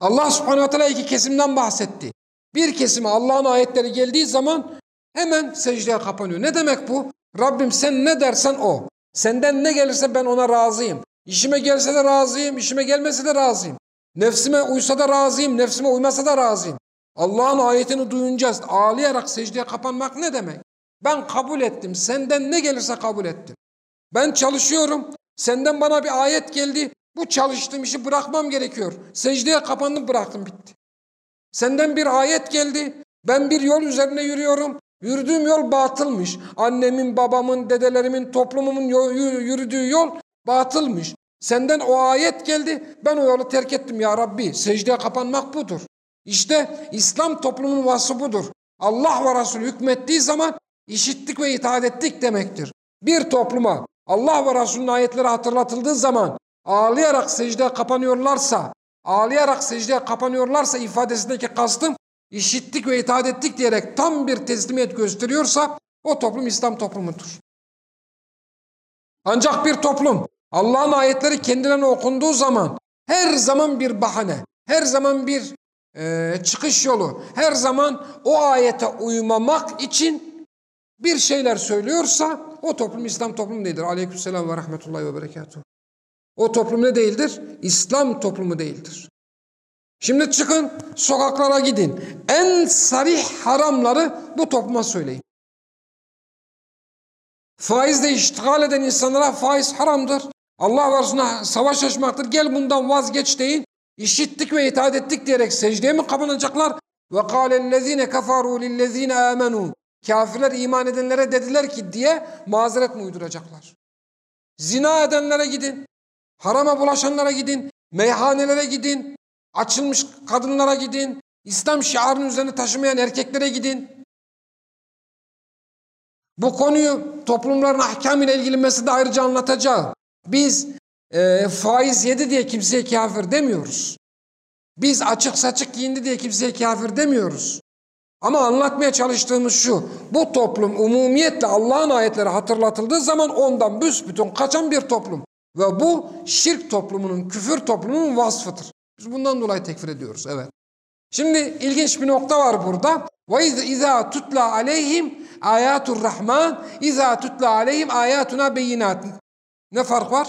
Allah subhanahu teala iki kesimden bahsetti. Bir kesime Allah'ın ayetleri geldiği zaman Hemen secdeye kapanıyor. Ne demek bu? Rabbim sen ne dersen o. Senden ne gelirse ben ona razıyım. İşime gelse de razıyım, işime gelmese de razıyım. Nefsime uysa da razıyım, nefsime uymasa da razıyım. Allah'ın ayetini duyunca ağlayarak secdeye kapanmak ne demek? Ben kabul ettim, senden ne gelirse kabul ettim. Ben çalışıyorum, senden bana bir ayet geldi, bu çalıştığım işi bırakmam gerekiyor. Secdeye kapandım bıraktım bitti. Senden bir ayet geldi, ben bir yol üzerine yürüyorum, Yürüdüğüm yol batılmış. Annemin, babamın, dedelerimin, toplumumun yürüdüğü yol batılmış. Senden o ayet geldi, ben o yolu terk ettim ya Rabbi. Secdeye kapanmak budur. İşte İslam toplumunun vasfı budur. Allah ve Resulü hükmettiği zaman işittik ve itaat ettik demektir. Bir topluma Allah ve Resulünün ayetleri hatırlatıldığı zaman ağlayarak secdeye kapanıyorlarsa, ağlayarak secdeye kapanıyorlarsa ifadesindeki kastım işittik ve itaat ettik diyerek tam bir teslimiyet gösteriyorsa o toplum İslam toplumudur. Ancak bir toplum Allah'ın ayetleri kendilerine okunduğu zaman her zaman bir bahane, her zaman bir e, çıkış yolu, her zaman o ayete uymamak için bir şeyler söylüyorsa o toplum İslam toplumu değildir. Aleykümselam ve rahmetullahi ve berekatuhu. O toplum ne değildir? İslam toplumu değildir. Şimdi çıkın sokaklara gidin. En sarih haramları bu topluma söyleyin. Faizle iştigal eden insanlara faiz haramdır. Allah varısına savaş açmaktır. Gel bundan vazgeç deyin. İşittik ve itaat ettik diyerek secdeye mi kapanacaklar? Ve kâlellezîne kefarû lillezîne âmenû. Kafirler iman edenlere dediler ki diye mazeret mi uyduracaklar? Zina edenlere gidin. Harama bulaşanlara gidin. Meyhanelere gidin. Açılmış kadınlara gidin. İslam şiarının üzerine taşımayan erkeklere gidin. Bu konuyu toplumların ahkam ile ilgili meselede ayrıca anlatacağım. Biz e, faiz yedi diye kimseye kafir demiyoruz. Biz açık saçık giyindi diye kimseye kafir demiyoruz. Ama anlatmaya çalıştığımız şu. Bu toplum umumiyetle Allah'ın ayetleri hatırlatıldığı zaman ondan büsbütün kaçan bir toplum. Ve bu şirk toplumunun, küfür toplumunun vasfıdır. Biz bundan dolayı tekfir ediyoruz. Evet. Şimdi ilginç bir nokta var burada. Ve izâ tutla aleyhim ayatur rahman izâ tutla aleyhim ayatuna beyinat. Ne fark var?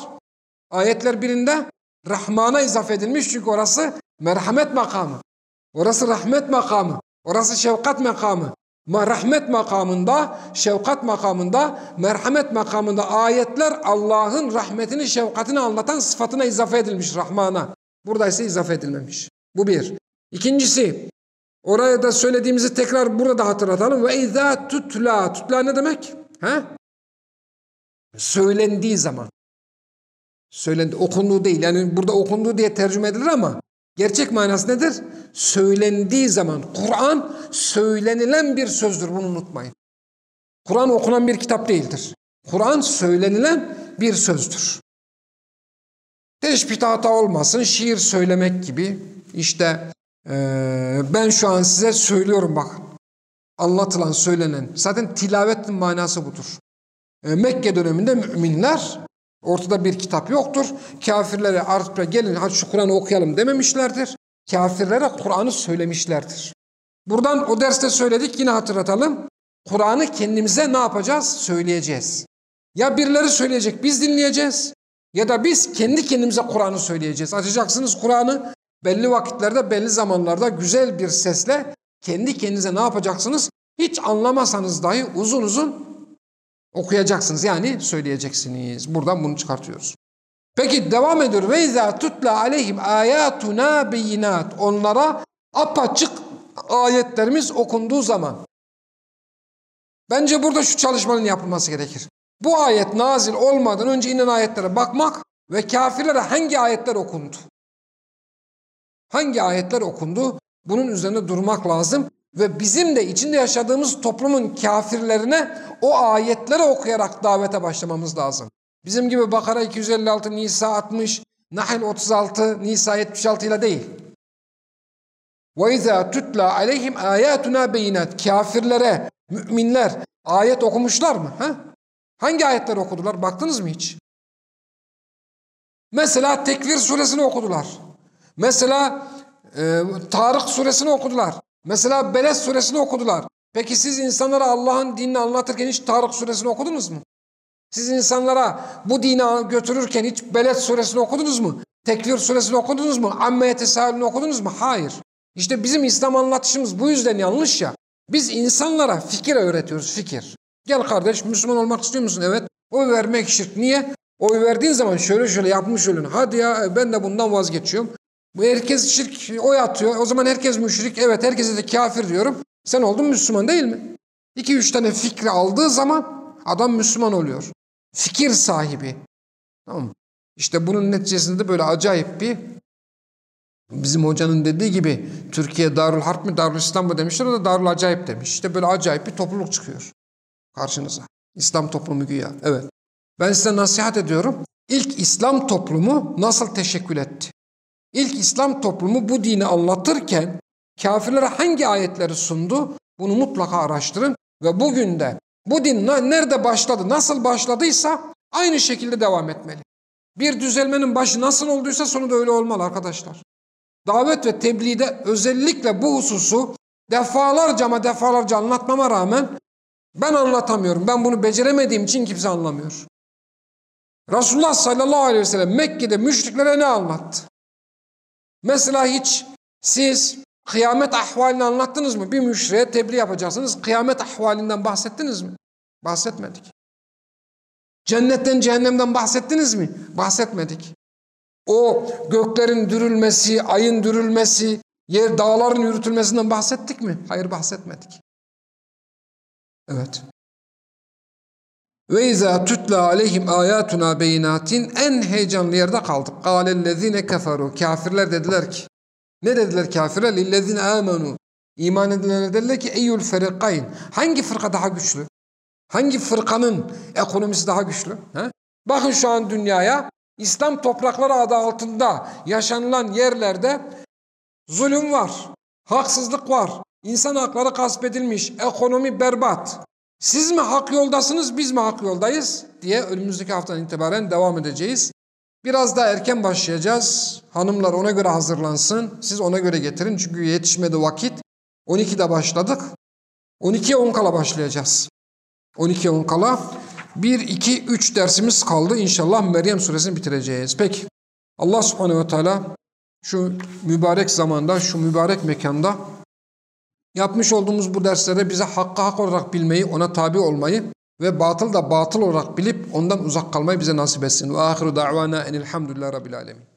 Ayetler birinde Rahman'a izafe edilmiş çünkü orası merhamet makamı. Orası rahmet makamı. Orası şefkat makamı. Ma rahmet makamında, şefkat makamında, merhamet makamında ayetler Allah'ın rahmetini, şefkatini anlatan sıfatına izafe edilmiş Rahman'a. Burada ise izafe edilmemiş. Bu bir. İkincisi, oraya da söylediğimizi tekrar burada hatırlatalım. Ve izâ tutla. Tutla ne demek? He? Söylendiği zaman. Söylendi, okunduğu değil. Yani burada okunduğu diye tercüme edilir ama gerçek manası nedir? Söylendiği zaman. Kur'an söylenilen bir sözdür. Bunu unutmayın. Kur'an okunan bir kitap değildir. Kur'an söylenilen bir sözdür. Teşbih hata olmasın. Şiir söylemek gibi. İşte ee, ben şu an size söylüyorum bakın. Anlatılan, söylenen. Zaten tilavetin manası budur. Mekke döneminde müminler Ortada bir kitap yoktur. Kafirlere artık gelin hadi şu Kur'an'ı okuyalım dememişlerdir. Kafirlere Kur'an'ı söylemişlerdir. Buradan o derste söyledik yine hatırlatalım. Kur'an'ı kendimize ne yapacağız? Söyleyeceğiz. Ya birileri söyleyecek biz dinleyeceğiz. Ya da biz kendi kendimize Kur'an'ı söyleyeceğiz. Açacaksınız Kur'an'ı belli vakitlerde belli zamanlarda güzel bir sesle kendi kendinize ne yapacaksınız? Hiç anlamasanız dahi uzun uzun Okuyacaksınız yani söyleyeceksiniz. Buradan bunu çıkartıyoruz. Peki devam ediyor. Ve izâ tutla aleyhim âyâtunâ beyinât. Onlara apaçık ayetlerimiz okunduğu zaman. Bence burada şu çalışmanın yapılması gerekir. Bu ayet nazil olmadan önce inen ayetlere bakmak ve kafirlere hangi ayetler okundu? Hangi ayetler okundu? Bunun üzerine durmak lazım ve bizim de içinde yaşadığımız toplumun kafirlerine o ayetleri okuyarak davete başlamamız lazım. Bizim gibi Bakara 256, Nisa 60, Nahl 36, Nisa 76 ile değil. وَاِذَا تُتْلَى عَلَيْهِمْ آيَاتُنَا بَيِّنَاتٍ Kafirlere, müminler ayet okumuşlar mı? Ha? Hangi ayetler okudular? Baktınız mı hiç? Mesela Tekvir suresini okudular. Mesela e, Tarık suresini okudular. Mesela Beled suresini okudular. Peki siz insanlara Allah'ın dinini anlatırken hiç Tarık suresini okudunuz mu? Siz insanlara bu dini götürürken hiç Beled suresini okudunuz mu? Tekvir suresini okudunuz mu? Amme yetesâlini okudunuz mu? Hayır. İşte bizim İslam anlatışımız bu yüzden yanlış ya. Biz insanlara fikir öğretiyoruz, fikir. Gel kardeş Müslüman olmak istiyor musun? Evet. Oy vermek şirk. Niye? Oy verdiğin zaman şöyle şöyle yapmış olun. Hadi ya ben de bundan vazgeçiyorum. Bu herkes şirk oy atıyor. O zaman herkes müşrik. Evet herkese de kafir diyorum. Sen oldun Müslüman değil mi? İki üç tane fikri aldığı zaman adam Müslüman oluyor. Fikir sahibi. Tamam İşte bunun neticesinde de böyle acayip bir bizim hocanın dediği gibi Türkiye Darül Harp mi Darül İslam mı demişler o da Darül Acayip demiş. İşte böyle acayip bir topluluk çıkıyor karşınıza. İslam toplumu güya. Evet. Ben size nasihat ediyorum. İlk İslam toplumu nasıl teşekkül etti? İlk İslam toplumu bu dini anlatırken kafirlere hangi ayetleri sundu? Bunu mutlaka araştırın ve bugün de bu din nerede başladı, nasıl başladıysa aynı şekilde devam etmeli. Bir düzelmenin başı nasıl olduysa sonu da öyle olmalı arkadaşlar. Davet ve tebliğde özellikle bu hususu defalarca ama defalarca anlatmama rağmen ben anlatamıyorum. Ben bunu beceremediğim için kimse anlamıyor. Resulullah sallallahu aleyhi ve sellem Mekke'de müşriklere ne anlattı? Mesela hiç Siz kıyamet ahvalini anlattınız mı? Bir müşriye tebliğ yapacaksınız. Kıyamet ahvalinden bahsettiniz mi? Bahsetmedik. Cennetten cehennemden bahsettiniz mi? Bahsetmedik. O göklerin dürülmesi, ayın dürülmesi, yer dağların yürütülmesinden bahsettik mi? Hayır bahsetmedik. Evet. Ve izâ tutla aleyhim âyâtuna beyinatin en heyecanlı yerde kaldık. Kâlellezîne keferu. Kafirler dediler ki. Ne dediler kafirler? Lillezîne âmenû. İman edenler dediler ki eyyül ferikayn. Hangi fırka daha güçlü? Hangi fırkanın ekonomisi daha güçlü? He? Bakın şu an dünyaya İslam toprakları adı altında yaşanılan yerlerde zulüm var, haksızlık var, insan hakları gasp edilmiş, ekonomi berbat. Siz mi hak yoldasınız, biz mi hak yoldayız diye önümüzdeki haftadan itibaren devam edeceğiz. Biraz daha erken başlayacağız. Hanımlar ona göre hazırlansın. Siz ona göre getirin çünkü yetişmedi vakit. 12'de başladık. 12'ye 10 kala başlayacağız. 12'ye 10 kala. 1, 2, 3 dersimiz kaldı. İnşallah Meryem suresini bitireceğiz. Peki. Allah subhanehu ve teala şu mübarek zamanda, şu mübarek mekanda yapmış olduğumuz bu derslere bize hakka hak olarak bilmeyi, ona tabi olmayı ve batıl da batıl olarak bilip ondan uzak kalmayı bize nasip etsin. Ve ahiru da'vana enilhamdülillah rabbil alemin.